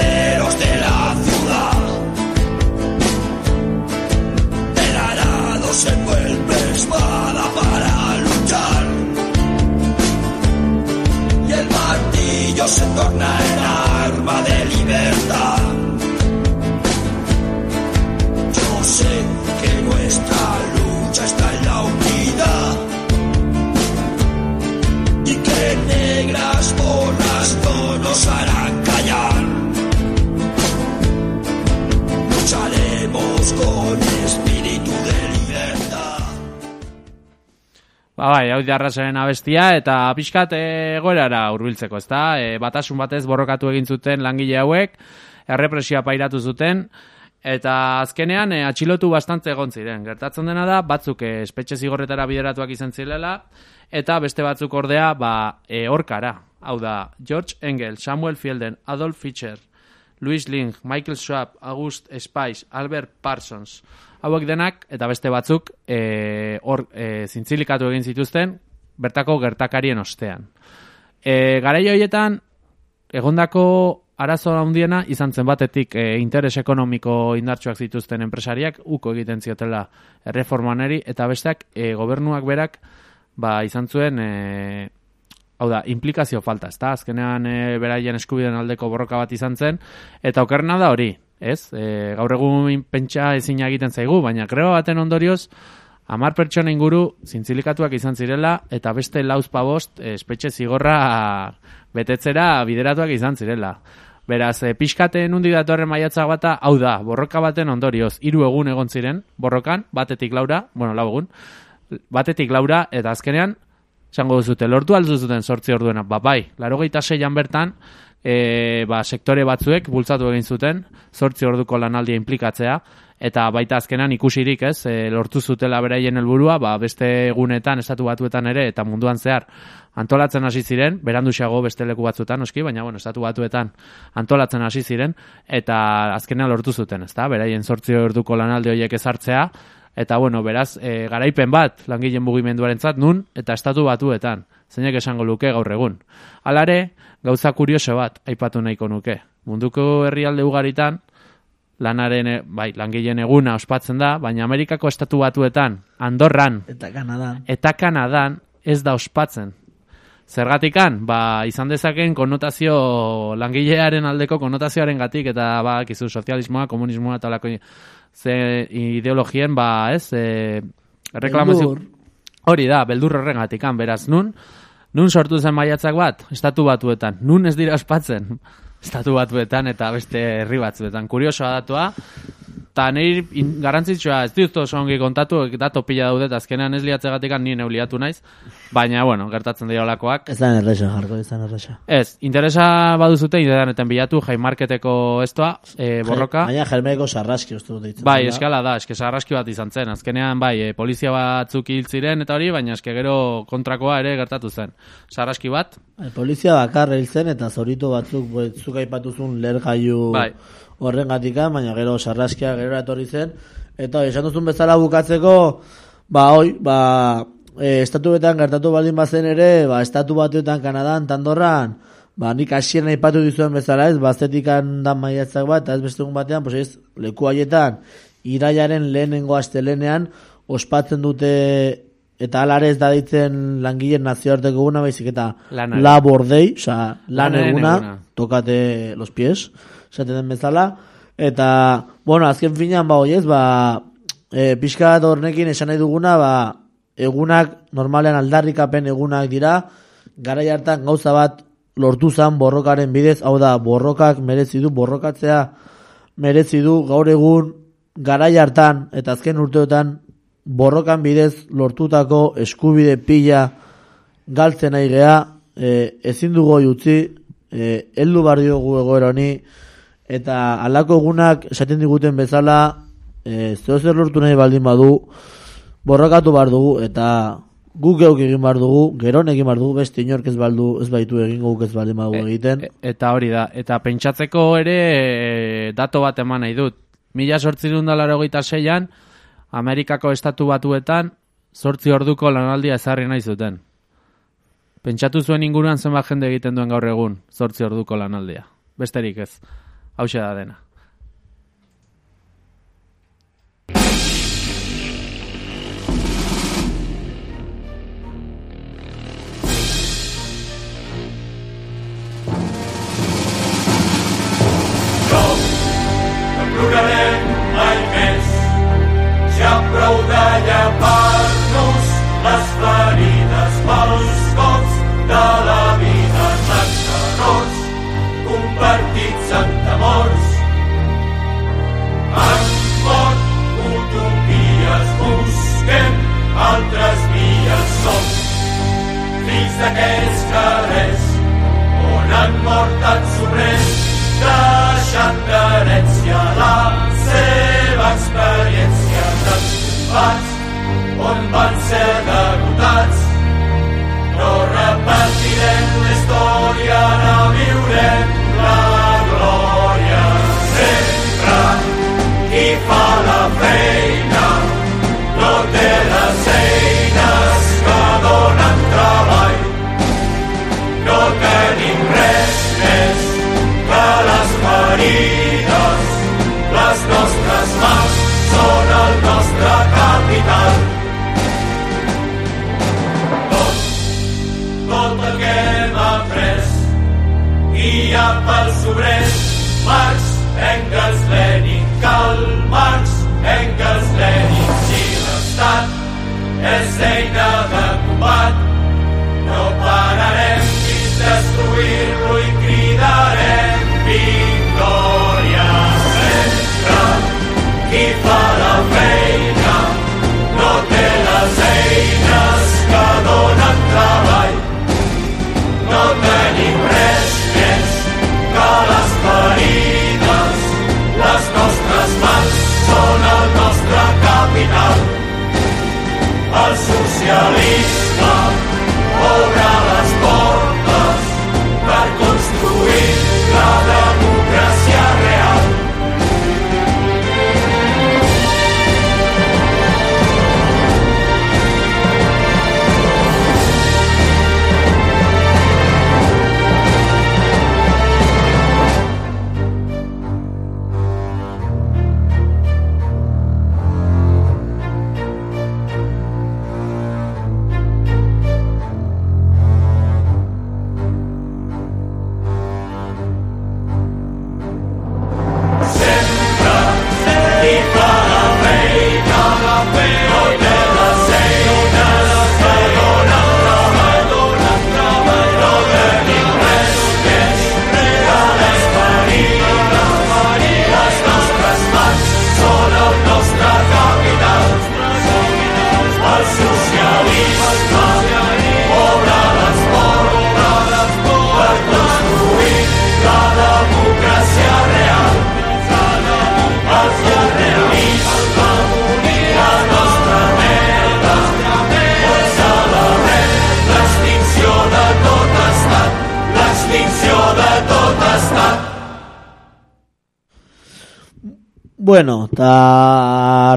se torna en arma de libertad. Yo sé que nuestra lucha está en la unidad y que negras bolas no nos harán Ba, bai, hau diarrasaren abestia, eta pixkat egoerara hurbiltzeko, ezta? E, batasun batez borrokatu egin zuten langile hauek, errepresioa pairatu zuten, eta azkenean e, atxilotu bastante egon ziren. Gertatzen dena da, batzuk e, espetxe zigorretara bideratuak izan zilela, eta beste batzuk ordea, ba, e, orkara. Hau da, George Engel, Samuel Fielden, Adolf Fischer, Louis Ling, Michael Schwab, August Spice, Albert Parsons, hauek denak, eta beste batzuk, e, hor, e, zintzilikatu egin zituzten, bertako gertakarien ostean. E, Garai horietan, egondako arazo handiena izan zen batetik e, interes ekonomiko indartsuak zituzten enpresariak uko egiten ziotela erreformaneri eta besteak e, gobernuak berak ba izan zuen e, hau da, implikazio falta, ezta? Azkenean e, beraien eskubiden aldeko borroka bat izan zen eta okerna da hori, ez? E, gaur egun pentsa ezin egiten zaigu, baina greba baten ondorioz Amar pertsona inguru zintzilikatuak izan zirela eta beste lauz pabost e, espetxe zigorra betetzera bideratuak izan zirela. Beraz, e, pixkaten undi datorren maiatza bata, hau da, borroka baten ondorioz, hiru egun egon ziren, borrokan, batetik laura, bueno, lau egun, batetik laura, eta azkenean, esango duzute, lortu aldu zuten sortzi orduena, ba, bai, laro seian bertan, e, ba, sektore batzuek bultzatu egin zuten, sortzi orduko lanaldia implikatzea, eta baita azkenan ikusirik ez, e, lortu zutela beraien helburua, ba, beste egunetan, estatu batuetan ere, eta munduan zehar, antolatzen hasi ziren, beranduxago beste leku batzuetan, oski, baina bueno, estatu batuetan antolatzen hasi ziren, eta azkenean lortu zuten, ezta? Beraien sortzi orduko lanalde horiek ezartzea, eta bueno, beraz, e, garaipen bat langileen mugimenduarentzat nun, eta estatu batuetan, zeinek esango luke gaur egun. Alare, gauza kurioso bat aipatu nahiko nuke. Munduko herrialde ugaritan, lanaren, e, bai, langileen eguna ospatzen da, baina Amerikako estatu batuetan, Andorran, Eta Kanadan. eta Kanadan ez da ospatzen. Zergatikan, ba, izan dezaken konotazio langilearen aldeko konotazioaren gatik, eta ba, kizu sozialismoa, komunismoa, eta olako ze ideologien, ba, ez, e, reklamazio... Beldur. Hori da, beldur horregatikan, beraz, nun, nun sortu zen maiatzak bat, estatu batuetan, nun ez dira ospatzen, estatu batuetan eta beste herri batzuetan. Kuriosoa datua, eta niri in- garrantzitsua, ez dut oso ongi kontatu, dato pila daudet, azkenean ez liatzegatik ni neu liatu naiz, baina, bueno, gertatzen dira olakoak. Ez da erresa jarko, ez da erresa. Ez, interesa baduzute, internetan bilatu, jaimarketeko estoa, e, borroka. Baina germeko sarraski uste dut. Bai, eskala da, eske sarraski bat izan zen. Azkenean, bai, e, polizia batzuk hil ziren eta hori, baina eske gero kontrakoa ere gertatu zen. Sarraski bat, Bai, polizia bakar hil zen eta zoritu batzuk bai, zuk aipatuzun lergailu Bai. Horren baina gero sarraskia gero etorri zen. Eta esan duzun bezala bukatzeko, ba, hoi, ba, e, estatuetan gertatu baldin bazen ere, ba, estatu batuetan Kanadan, Tandorran, ba, nik hasieran aipatu dizuen bezala ez, baztetikan dan maiatzak bat, eta ez beste egun batean, pues ez, leku haietan, iraiaren lehenengo astelenean, ospatzen dute eta alare ez da ditzen langileen nazioarteko eguna, baizik eta labor day, oza, lan eguna. tokate los pies, esaten den bezala, eta, bueno, azken finean, ba, oiez, ba, e, pixka hornekin esan nahi duguna, ba, egunak, normalean aldarrikapen egunak dira, garai hartan gauza bat lortu zan borrokaren bidez, hau da, borrokak merezi du, borrokatzea merezi du, gaur egun, garai hartan, eta azken urteotan, borrokan bidez lortutako eskubide pila galtzen nahi gea, e, ezin dugu utzi, e, heldu bar diogu egoera honi, eta alako egunak esaten diguten bezala, e, zeo zer lortu nahi baldin badu, borrokatu bar dugu, eta guk geuk egin bar dugu, geron egin bar dugu, beste inork ez baldu, ez baitu egin guk ez baldin badu egiten. E- eta hori da, eta pentsatzeko ere e, dato bat eman nahi dut. Mila sortzirun dalaro seian, Amerikako estatu batuetan, sortzi orduko lanaldia ezarri nahi zuten. Pentsatu zuen inguruan zenbat jende egiten duen gaur egun, sortzi orduko lanaldia. Besterik ez. Hau da dena. d'aquells carrers on han mort tants obrers deixant d'herència la seva experiència. Tants combats on van ser derrotats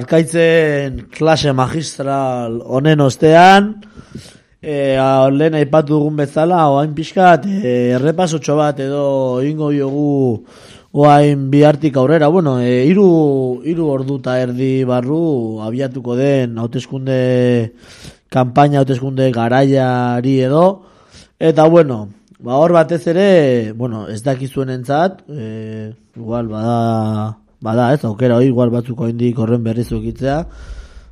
arkaitzen klase magistral honen ostean, e, a, lehen aipatu dugun bezala, oain pixkat, e, errepasotxo bat edo ingo diogu oain bihartik aurrera. Bueno, e, iru, iru ordu eta erdi barru abiatuko den hauteskunde kanpaina hauteskunde garaiari edo. Eta bueno, ba hor batez ere, bueno, ez dakizuen entzat, e, igual bada, bada ez, aukera hori igual batzuk oraindik horren berriz ukitzea.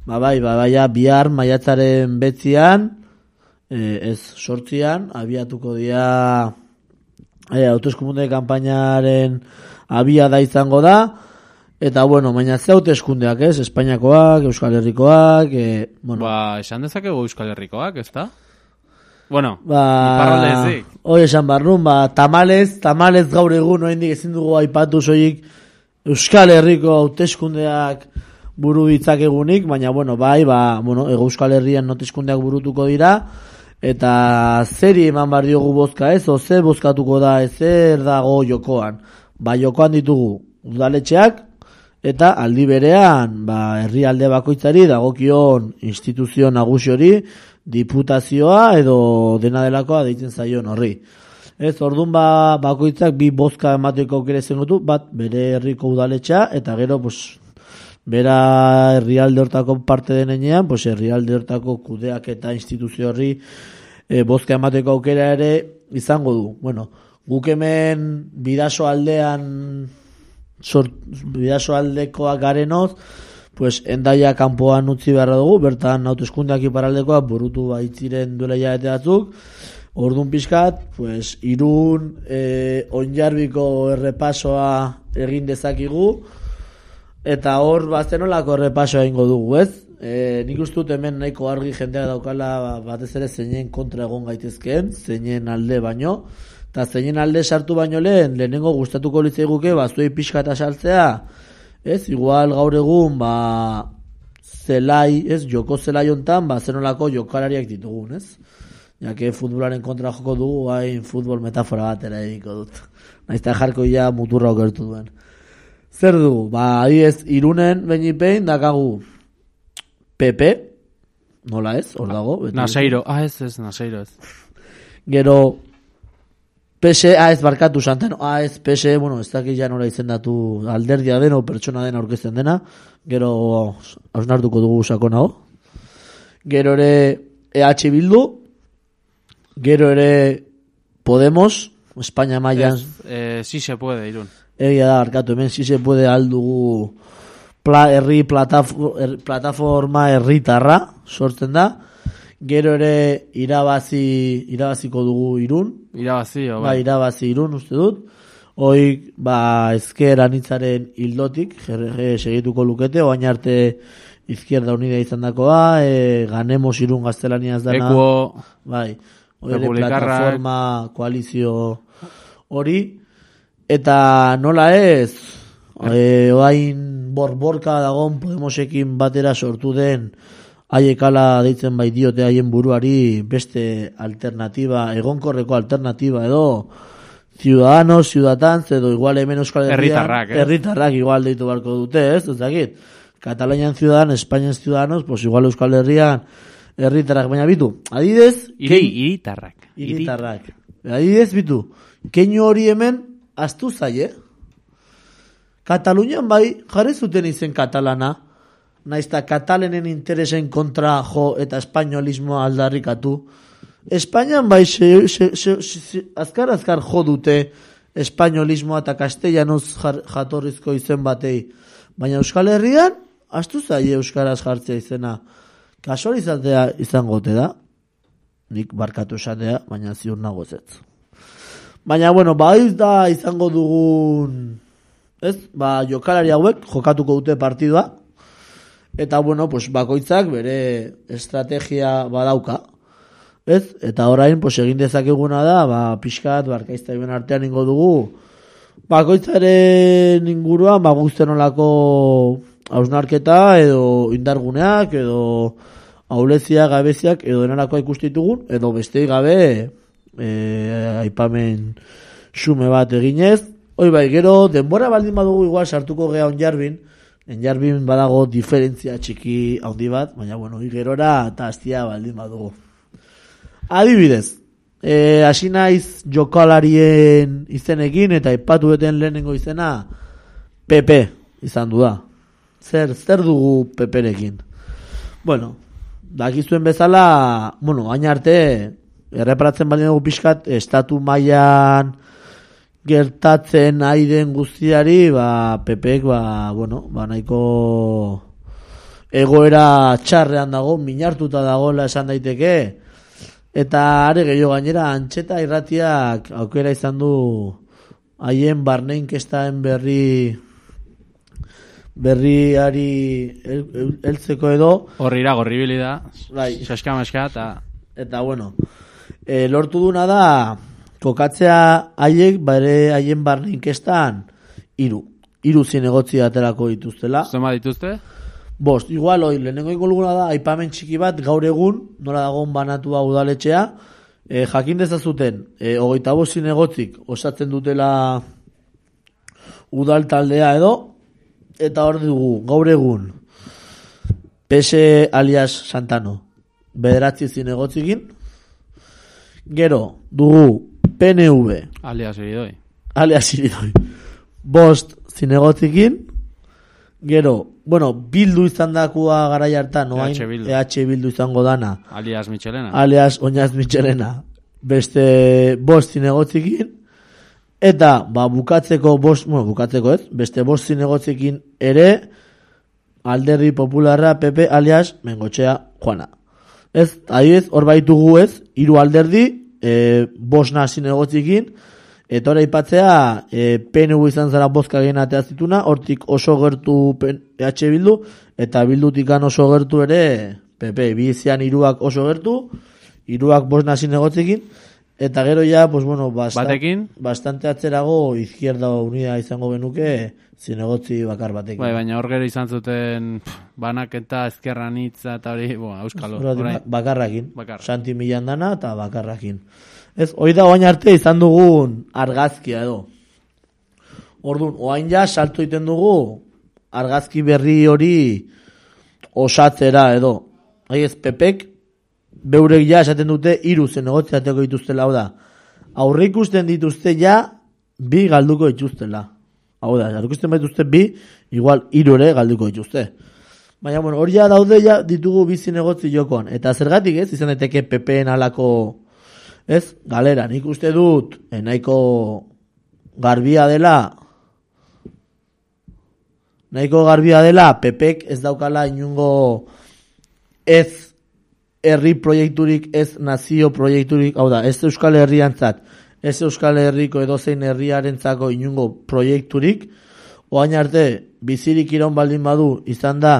Ba bai, ba bai, bihar maiatzaren betzian, e, ez sortzian, abiatuko dira e, hauteskunde kanpainaren abia da izango da, eta bueno, baina ze hauteskundeak ez, Espainiakoak, Euskal Herrikoak, e, bueno, Ba, esan dezakegu Euskal Herrikoak, ezta? Bueno, Ba, hori esan barrun, ba, tamalez, tamalez gaur egun oraindik ezin dugu aipatu soilik Euskal Herriko hauteskundeak buru ditzakegunik, baina bueno, bai, ba, bueno, Ego Euskal Herrian hauteskundeak burutuko dira eta zeri eman bar diogu bozka ez, o zer bozkatuko da, ez zer dago jokoan. Ba, jokoan ditugu udaletxeak eta aldi berean, ba, herrialde bakoitzari dagokion instituzio nagusi hori diputazioa edo dena delakoa deitzen zaion horri. Ez, orduan ba, bakoitzak bi bozka emateko aukera izango du, bat bere herriko udaletxea eta gero pues, bera herrialde hortako parte denean, pues herrialde hortako kudeak eta instituzio horri e, bozka emateko aukera ere izango du. Bueno, guk hemen bidaso aldean sort, bidaso aldekoak garenoz, pues endaia kanpoan utzi beharra dugu, bertan hauteskundeak iparaldekoa burutu baitziren duela jabete batzuk, Orduan pixkat, pues, irun e, onjarbiko errepasoa egin dezakigu, eta hor bazenolako errepasoa egingo dugu, ez? E, nik uste dut hemen nahiko argi jendea daukala ba, batez ere zeinen kontra egon gaitezkeen, zeinen alde baino, eta zeinen alde sartu baino lehen, lehenengo gustatuko litzaiguke, bazuei pixka eta saltzea, Ez, igual gaur egun, ba, zelai, ez, joko zelai hontan, ba, zenolako jokalariak ditugun, ez? Jake futbolaren kontra joko dugu, hain futbol metafora bat ere ediko dut. Naizta jarko ja muturra okertu duen. Zer du, ba, adiez, irunen behin dakagu Pepe, nola ez, hor dago. beti- Naseiro, ah ez ez, Naseiro ez. Gero PSE, ah ez barkatu santeno, ah ez PSE, bueno, ez dakit ja nola izendatu alderdia den o pertsona den aurkezten dena, gero hausnartuko dugu sakonago. Gero ere EH Bildu, gero ere Podemos, Espainia mailan eh, sí se puede, Irun. egia da, barkatu, hemen si se puede aldugu pla, herri platafo, er, plataforma herritarra sortzen da, gero ere irabazi, irabaziko dugu irun, Irabazio, ba, bai. irabazi irun uste dut, Hoi, ba, ezker anitzaren hildotik, segituko lukete, oain arte izquierda unida izan dakoa, e, ganemos irun gaztelaniaz dana. Ekuo, Bai, hori ere Republikarrak. plataforma, koalizio hori. Eta nola ez, e, oain borborka dagon Podemosekin batera sortu den haiekala deitzen bai diote haien buruari beste alternativa, egonkorreko alternativa edo Ciudadanos, Ciudadans, edo igual hemen Euskal Herrian, Herritarrak, eh? herritarrak igual deitu barko dute, ez, ez dakit. Katalanian Ciudadan, Espainian Ciudadanos, pues igual Euskal Herrian herritarrak baina bitu. Adidez, iri, iritarrak. Iritarrak. Adidez, bitu, keinu hori hemen, astu zaie. Katalunian bai, jarri zuten izen katalana, naizta katalenen interesen kontra jo eta espainolismoa aldarrikatu. Espainian bai, se, se, se, se, azkar azkar jo dute espainolismoa eta castellanoz jar, jatorrizko izen batei. Baina Euskal Herrian, astu zaie Euskaraz jartzea izena. Kasualizatea izango ote da, nik barkatu esatea, baina ziur nago ezetz. Baina, bueno, bai da izango dugun, ez, ba, jokalari hauek jokatuko dute partidua, eta, bueno, pues, bakoitzak bere estrategia badauka, ez, eta orain, pues, egin dezakeguna da, ba, pixkat, barkaizta artean ingo dugu, bakoitzaren inguruan, ba, guzten olako hausnarketa, edo indarguneak, edo aulezia, gabeziak, edo denarakoa ikustitugun, edo bestei gabe, e, aipamen xume bat eginez. Hoi bai, gero, denbora baldin badugu igual sartuko gea onjarbin, enjarbin badago diferentzia txiki handi bat, baina bueno, gerora eta hastia baldin badugu. Adibidez, e, hasi naiz jokalarien izenekin eta aipatu beten lehenengo izena PP izan du da. Zer, zer dugu PPrekin? Bueno, dakizuen bezala, bueno, hain arte, erreparatzen baldin dugu pixkat, estatu mailan gertatzen nahi den guztiari, ba, pepek, ba, bueno, ba, nahiko egoera txarrean dago, minartuta dagoela esan daiteke, eta are gehiago gainera, antxeta irratiak aukera izan du haien barnein kestaen berri berriari hel- hel- heltzeko edo, Horrira gorribili da. Bai. Saska maska eta Eta bueno, e, lortu duna da kokatzea haiek bare haien barne inkestan hiru. Hiru zinegotzi aterako dituztela. zema dituzte? Bost, igual hoi, lehenengo ingo luguna da, aipamen txiki bat gaur egun, nola dagoen banatua udaletxea, e, jakin dezazuten, e, hogeita bost zinegotzik osatzen dutela udal taldea edo, eta hor dugu, gaur egun, PS alias Santano, bederatzi zinegotzikin, gero, dugu PNV, Alia seguidoi. alias iridoi, bost zinegotzikin, gero, bueno, bildu izan dakua garai hartan, oain, EH Bildu. EH bildu izango dana, Alias Michelena. alias Oñaz Michelena, beste bost zinegotzikin, eta, ba, bukatzeko bost, bueno, bukatzeko ez, beste bost zinegotzikin ere, alderdi popularra PP alias Mengotxea Juana. Ez, adibidez, hor baitugu ez, hiru alderdi, e, bosna zinegotzikin, eta hori aipatzea, e, PNU izan zara bozka gehien atea zituna, hortik oso gertu pen, EH Bildu, eta Bildutikan oso gertu ere PP, bizian hiruak oso gertu, hiruak bosna zinegotzikin, Eta gero ja, pues bueno, basta, Batekin? bastante atzerago izquierda unida izango genuke zinegotzi bakar batekin. Bai, baina hor gero izan zuten banaketa ezkerran hitza eta hori, bo, euskalo. Hori ba- bakarrakin. Bakarra. Santi milan dana eta bakarrakin. Ez, hoi da oain arte izan dugun argazkia edo. Orduan, oain ja salto egiten dugu argazki berri hori osatzera edo. Hai ez, pepek beurek ja esaten dute hiru zenegotziateko dituztela, hau da. Aurre ikusten dituzte ja bi galduko dituztela. Hau da, aurre ikusten baituzte bi, igual hiru ere galduko dituzte. Baina, bueno, hori ja daude ja ditugu bizi negotzi jokoan. Eta zergatik ez, izan daiteke PPN alako, ez, galera, nik uste dut, eh, nahiko garbia dela, nahiko garbia dela, PPek ez daukala inungo ez herri proiekturik, ez nazio proiekturik, hau da, ez Euskal Herriantzat, ez Euskal Herriko edozein herriarentzako inungo proiekturik, oain arte, bizirik iraun baldin badu, izan da,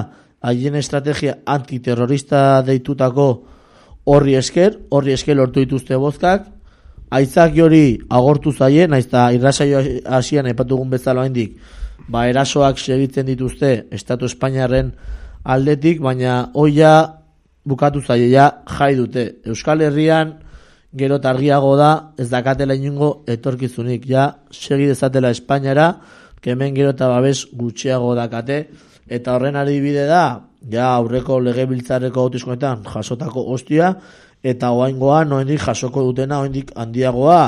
haien estrategia antiterrorista deitutako horri esker, horri esker lortu dituzte bozkak, aitzak hori agortu zaie, naiz eta irrasaio hasian aipatugun bezala oraindik, ba erasoak segitzen dituzte Estatu Espainiarren aldetik, baina hoia bukatu zaie ja jai dute. Euskal Herrian gero eta argiago da ez dakatela inungo etorkizunik, ja segi dezatela Espainiara, kemen gero eta babes gutxiago dakate, eta horren adibide da, ja aurreko legebiltzarreko hautizkoetan jasotako ostia, eta oaingoa noendik jasoko dutena oendik handiagoa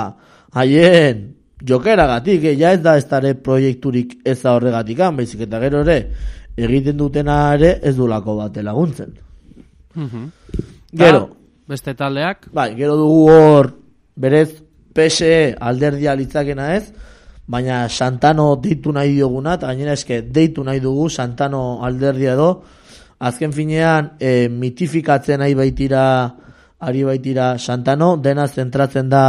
haien jokeragatik, eh? ja ez da ez dare proiekturik ez da horregatik, baizik eta gero ere egiten dutena ere ez dulako bate laguntzen. Mhm. Gero, Ta, Beste taldeak? bai, gero dugu hor berez PSE alderdia litzakena ez, baina Santano deitu nahi dioguna, eta gainera eske deitu nahi dugu Santano alderdia edo, azken finean e, mitifikatzen nahi baitira ari baitira Santano, dena zentratzen da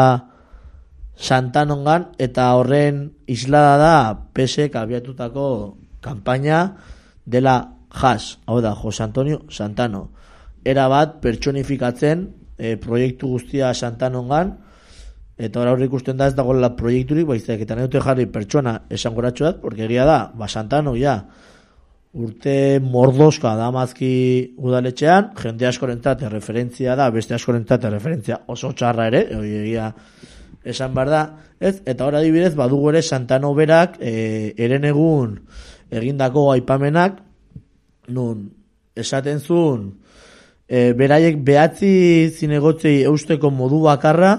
Santanongan, eta horren islada da PSE abiatutako kanpaina dela JAS, hau da, Jose Antonio Santano. Era bat pertsonifikatzen e, proiektu guztia Santanongan, eta hor ikusten da ez dagoela proiekturik, baizik eta nahi jarri pertsona esangoratxoak, porque egia da, ba Santano ja, urte mordoska damazki udaletxean, jende askorentzat referentzia da, beste askorentzat referentzia oso txarra ere, hori egia esan behar da, ez? Eta hor adibidez, badugu ere Santano berak, e, eren egun egindako aipamenak, nun, esaten zuen, e, beraiek behatzi zinegotzei eusteko modu bakarra,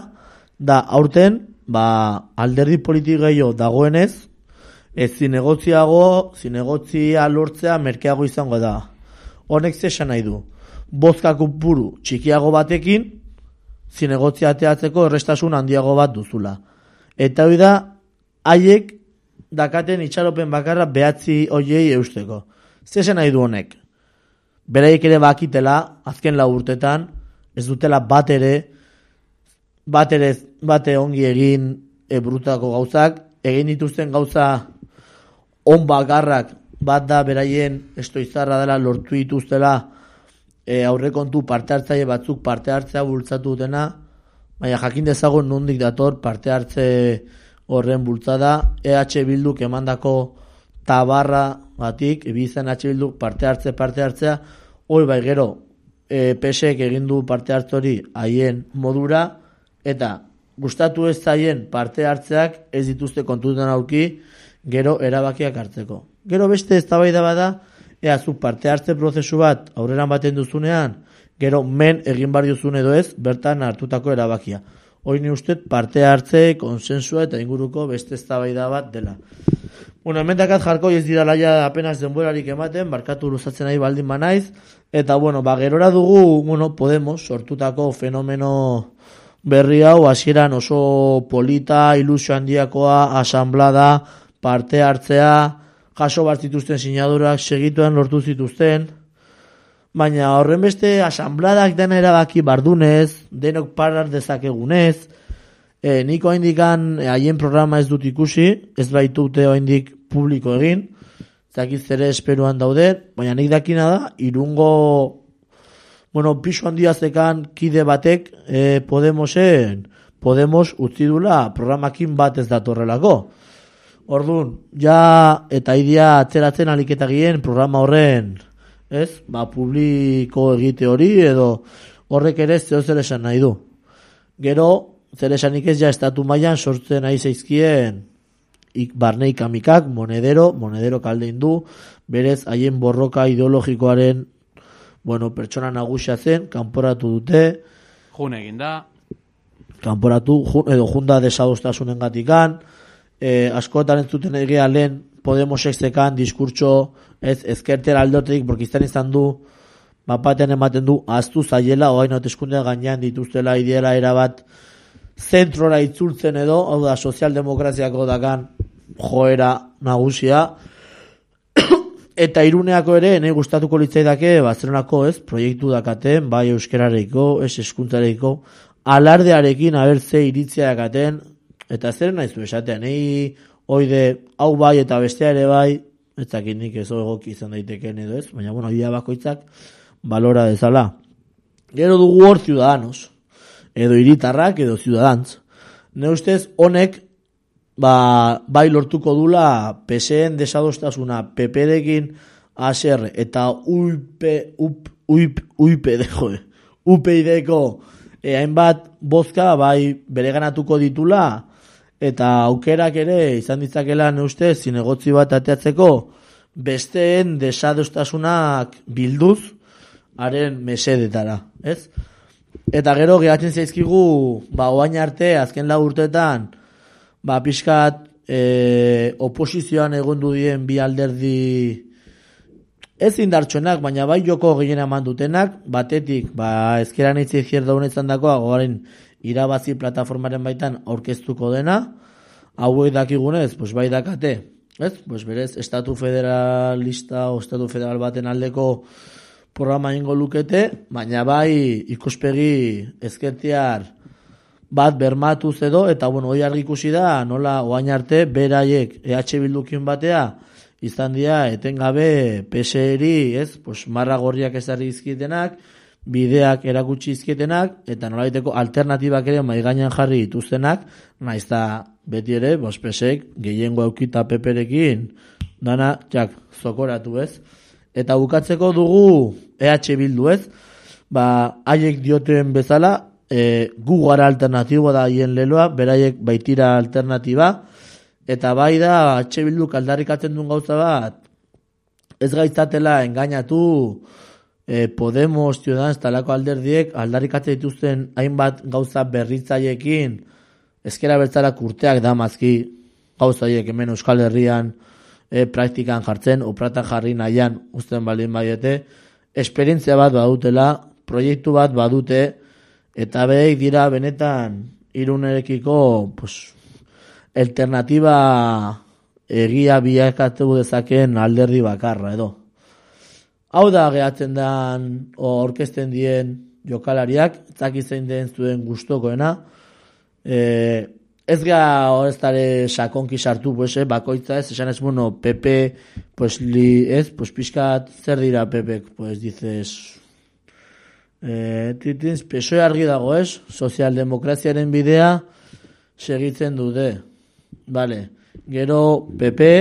da aurten, ba, alderdi politik gehiago dagoenez, ez zinegotziago, zinegotzia lortzea merkeago izango da. Honek ze esan nahi du. Bozkako buru txikiago batekin, zinegotzia ateatzeko errestasun handiago bat duzula. Eta hori da, haiek dakaten itxaropen bakarra behatzi hoiei eusteko. Ze esan nahi du honek? Beraiek ere bakitela, azken lau urtetan, ez dutela bat ere, bat ere, bate ongi egin e, brutako gauzak, egin dituzten gauza on bakarrak bat da beraien estoizarra dela lortu dituztela e, aurrekontu parte hartzaile batzuk parte hartzea bultzatu dutena, baina jakin dezagun nondik dator parte hartze horren bultzada, EH Bilduk emandako tabarra batik, bizan EH Bilduk parte hartze parte hartzea, hoi bai gero, e, PSek egin du parte hartze hori haien modura, eta gustatu ez zaien parte hartzeak ez dituzte kontutan auki gero erabakiak hartzeko. Gero beste eztabaida bada, ea zu parte hartze prozesu bat aurreran baten duzunean, gero men egin bar edo ez, bertan hartutako erabakia. Hoi ni uste parte hartze, konsensua eta inguruko beste eztabaida bat dela. Bueno, hemen dakat jarko ez dira laia apenas denborarik ematen, barkatu luzatzen nahi baldin banaiz, eta bueno, ba, gerora dugu, bueno, Podemos, sortutako fenomeno berri hau, hasieran oso polita, ilusio handiakoa, asamblada, parte hartzea, jaso bat zituzten sinadurak segituen lortu zituzten, baina horren beste asambladak dena erabaki bardunez, denok parar dezakegunez, e, nik oindikan haien programa ez dut ikusi, ez baitute oindik publiko egin, zakiz ere esperuan daude, baina nik dakina da, irungo, bueno, piso handia zekan kide batek e, Podemosen Podemos utzi dula programakin bat ez datorrelako. Orduan, ja eta idea atzeratzen aliketagien programa horren, ez? Ba, publiko egite hori edo horrek ere zeo zer esan nahi du. Gero, zer esanik ez ja estatu mailan sortzen nahi zaizkien ik, barne ikamikak, monedero, monedero kaldein du, berez haien borroka ideologikoaren bueno, pertsona nagusia zen, kanporatu dute, Jun egin da. kanporatu ju- edo junda desadostasunen gatikan, e, askotan entzuten egia lehen Podemosek zekan diskurtso ez ezkerter aldotetik, porque izan du bapaten ematen du aztu zaiela, oain hauteskundea gainean dituztela ideala erabat zentrora itzultzen edo, hau da, sozialdemokraziako dakan joera nagusia, eta iruneako ere, nahi gustatuko litzaidake, Barcelonako ez, proiektu dakaten, bai euskerareiko, ez eskuntzareiko, alardearekin abertze iritzia dakaten, eta zer nahi zu esatea, nahi oide, hau bai eta bestea ere bai, ez dakit nik ez egoki izan daiteken edo ez, baina bueno, ia bakoitzak balora dezala. Gero dugu hor ciudadanos, edo hiritarrak edo ciudadans. Ne ustez honek ba, bai lortuko dula PSN desadostasuna PPrekin ASR eta UIP, UP, UIP, UIP, jo, UPIDeko e, hainbat bozka bai bereganatuko ditula eta aukerak ere izan ditzakela ne ustez zinegotzi bat ateatzeko besteen desadostasunak bilduz haren mesedetara, ez? Eta gero gehatzen zaizkigu, ba, oain arte, azken lau urtetan, ba, pixkat, e, oposizioan egon dien bi alderdi ez indartsuenak, baina bai joko gehien eman dutenak, batetik, ba, ezkeran itzi izquierda honetan dakoa, gogaren irabazi plataformaren baitan aurkeztuko dena, hauek dakigunez, pues bai dakate, ez? Pues berez, estatu federalista o estatu federal baten aldeko programa ingo lukete, baina bai ikuspegi ezkertiar bat bermatuz edo, eta bueno, hoi argi ikusi da, nola oain arte, beraiek EH Bildukin batea, izan dira etengabe PSEri, ez, pues, marra gorriak ezarri izkietenak, bideak erakutsi izkietenak, eta nolaiteko alternatibak ere mai gainean jarri dituztenak, naiz da beti ere, bos pesek, gehiengo aukita peperekin, dana, jak, zokoratu ez. Eta bukatzeko dugu EH Bildu ez, ba, haiek dioten bezala, e, gu gara alternatibo da haien leloa, beraiek baitira alternatiba, eta bai da H Bilduk aldarrikatzen duen gauza bat, ez gaitzatela engainatu e, Podemos, Ciudadanos, talako alderdiek aldarrikatzen dituzten hainbat gauza berritzaiekin, ezkera bertzara urteak damazki gauzaiek hemen Euskal Herrian e, praktikan jartzen, opratan jarri nahian uzten baldin baiete, esperientzia bat badutela, proiektu bat badute, eta beheik dira benetan irunerekiko pues, alternatiba egia biakatu dezaken alderdi bakarra edo. Hau da gehatzen dan orkesten dien jokalariak, zaki zein den zuen gustokoena, e, ez ga horreztare sakonki sartu, pues, eh, bakoitza ez, esan ez, bueno, Pepe, pues, li, ez, pues, pixkat, zer dira Pepe, pues, dices, e, titins, pesoe argi dago, ez, sozialdemokraziaren bidea segitzen dute, vale, gero PP,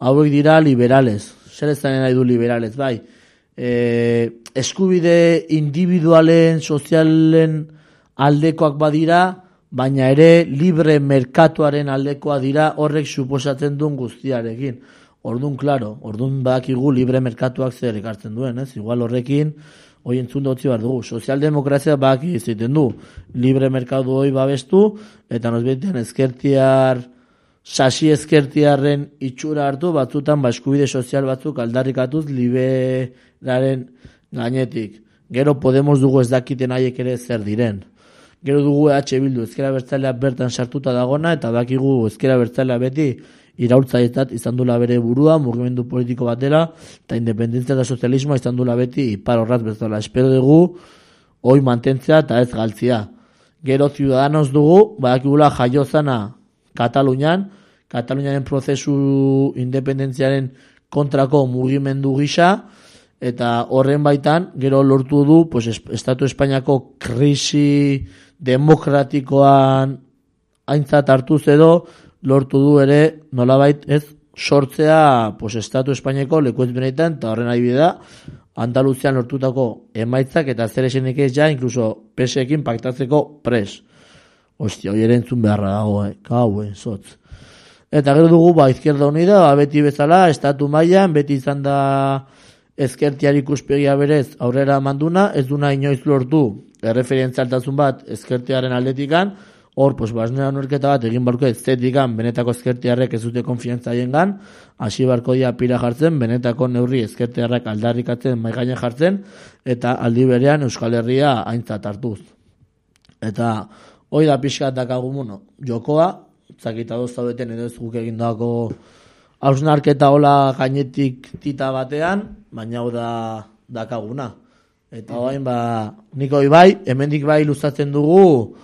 hauek dira liberales, zer ez nahi du liberales, bai, e, eskubide individualen, sozialen aldekoak badira, baina ere libre merkatuaren aldekoa dira horrek suposatzen duen guztiarekin. Ordun claro, ordun badakigu libre merkatuak zer ekartzen duen, ez? Igual horrekin hoi entzun dutzi behar dugu. Sozialdemokrazia badaki izaten du. Libre merkatu hoi babestu, eta nosbetean ezkertiar, sasi ezkertiarren itxura hartu, batzutan ba, eskubide sozial batzuk aldarrikatuz liberaren gainetik. Gero Podemos dugu ez dakiten haiek ere zer diren. Gero dugu EH Bildu ezkera bertzalea bertan sartuta dagona eta bakigu ezkera bertzalea beti iraultzailetat izan dula bere burua, mugimendu politiko batera, eta independentzia eta sozialismoa izan dula beti ipar horrat bezala. Espero dugu, hoi mantentzea eta ez galtzia. Gero Ciudadanos dugu, badakigula jaiozana Katalunian, Kataluniaren prozesu independentziaren kontrako mugimendu gisa, eta horren baitan, gero lortu du, pues, es- Estatu Espainiako krisi demokratikoan aintzat hartuz edo lortu du ere nolabait ez sortzea pues, Estatu Espainiako leku ezbenetan eta horren adibide da Andaluzian lortutako emaitzak eta zer esenik ez ja inkluso peseekin paktatzeko pres. Ostia, hori ere entzun beharra dago, eh? Kau, eh, zotz. Eta gero dugu, ba, Izquierda Unida, ba, beti bezala, estatu mailan beti izan da ezkertiari ikuspegia berez aurrera manduna, ez duna inoiz lortu erreferentzialtasun bat ezkertiaren aldetikan, hor, pues, basnera norketa bat egin barko estetikan, benetako ezkertiarrek ez dute konfiantza gan, hasi barko dia pira jartzen, benetako neurri ezkertiarrak aldarrikatzen, maigainen jartzen, eta aldi berean Euskal Herria aintzat hartuz. Eta hoi da pixka dakagu, bueno, jokoa, zakita dozta beten edo ez guk egin dago hausnarketa hola gainetik tita batean, baina hau da dakaguna. Eta hoain, ba, niko bai, hemendik bai luzatzen dugu,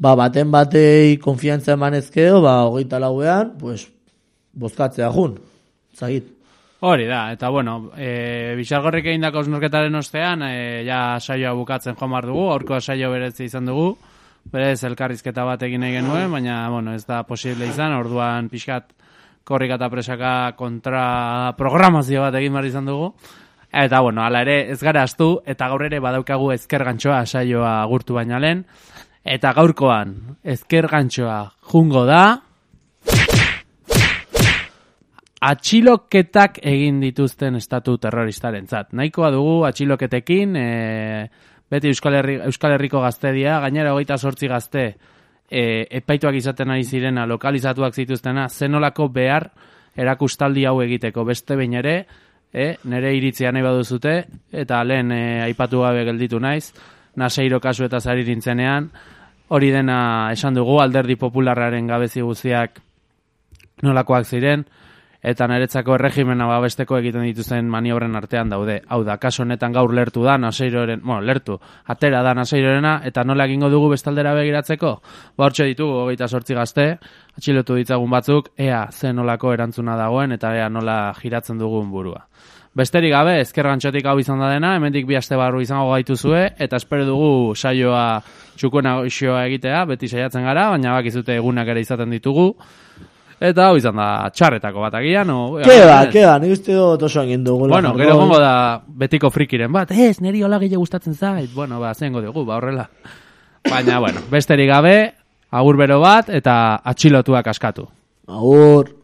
ba, baten batei konfiantza emanezkeo, ba, hogeita lauean, pues, bozkatzea jun, zagit. Hori da, eta bueno, e, bisargorrik egin dako osnorketaren ostean, e, ja saioa bukatzen joan dugu, aurko saio berezi izan dugu, berez elkarrizketa bat egin nahi genuen, baina bueno, ez da posible izan, orduan pixkat korrika eta presaka kontra programazio bat egin behar izan dugu. Eta bueno, ala ere ez gara astu, eta gaur ere badaukagu ezker gantxoa saioa gurtu baina lehen. Eta gaurkoan ezker gantxoa jungo da... Atxiloketak egin dituzten estatu terroristaren zat. Nahikoa dugu atxiloketekin, e, beti Euskal, Herri, Euskal Herriko gaztedia, gainera hogeita sortzi gazte e, epaituak izaten ari zirena, lokalizatuak zituztena, zenolako behar erakustaldi hau egiteko. Beste behin ere, e, nire iritzia nahi baduzute, eta lehen e, aipatu gabe gelditu naiz, naseiro kasu eta zari dintzenean, hori dena esan dugu, alderdi popularraren gabezi guztiak nolakoak ziren, eta niretzako erregimena babesteko egiten dituzten maniobren artean daude. Hau da, kaso honetan gaur lertu da naseiroren, bueno, lertu, atera da naseirorena, eta nola egingo dugu bestaldera begiratzeko? Ba, hortxe ditugu, hogeita sortzi gazte, atxilotu ditzagun batzuk, ea zen nolako erantzuna dagoen, eta ea nola giratzen dugun burua. Besterik gabe, ezker hau izan da dena, hemendik bi aste barru izango gaitu zue, eta espero dugu saioa txukuna isoa egitea, beti saiatzen gara, baina bakizute egunak ere izaten ditugu, Eta hau izan da txarretako bat agian, o... Ke ba, ke ba, nik uste dut oso egin dugu. Bueno, gero gongo da betiko frikiren bat, ez, niri hola gehiago gustatzen zait, bueno, ba, zengo dugu, ba, horrela. Baina, bueno, besterik gabe, agur bero bat, eta atxilotuak askatu. Agur.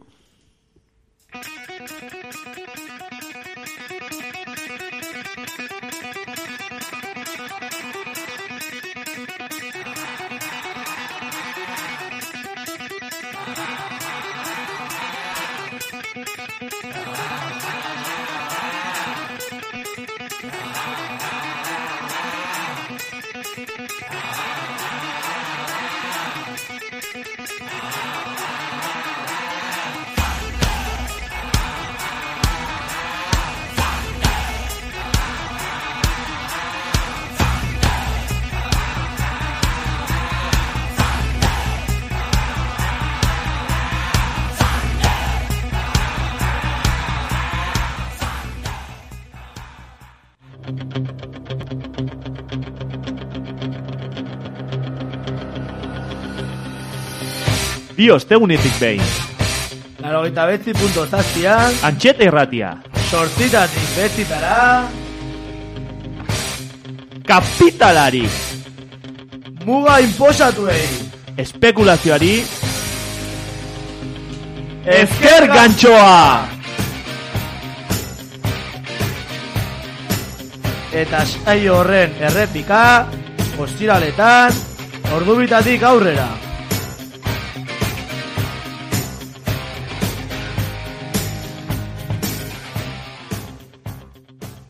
Bi ostegunetik behin. Laro gita betzi punto zaztian, Antxeta irratia. sortzitatik betzitara, Kapitalari. muga inposatuei. Espekulazioari. Ezker gantxoa. Eta saio horren errepika, ostiraletan, ordubitatik aurrera.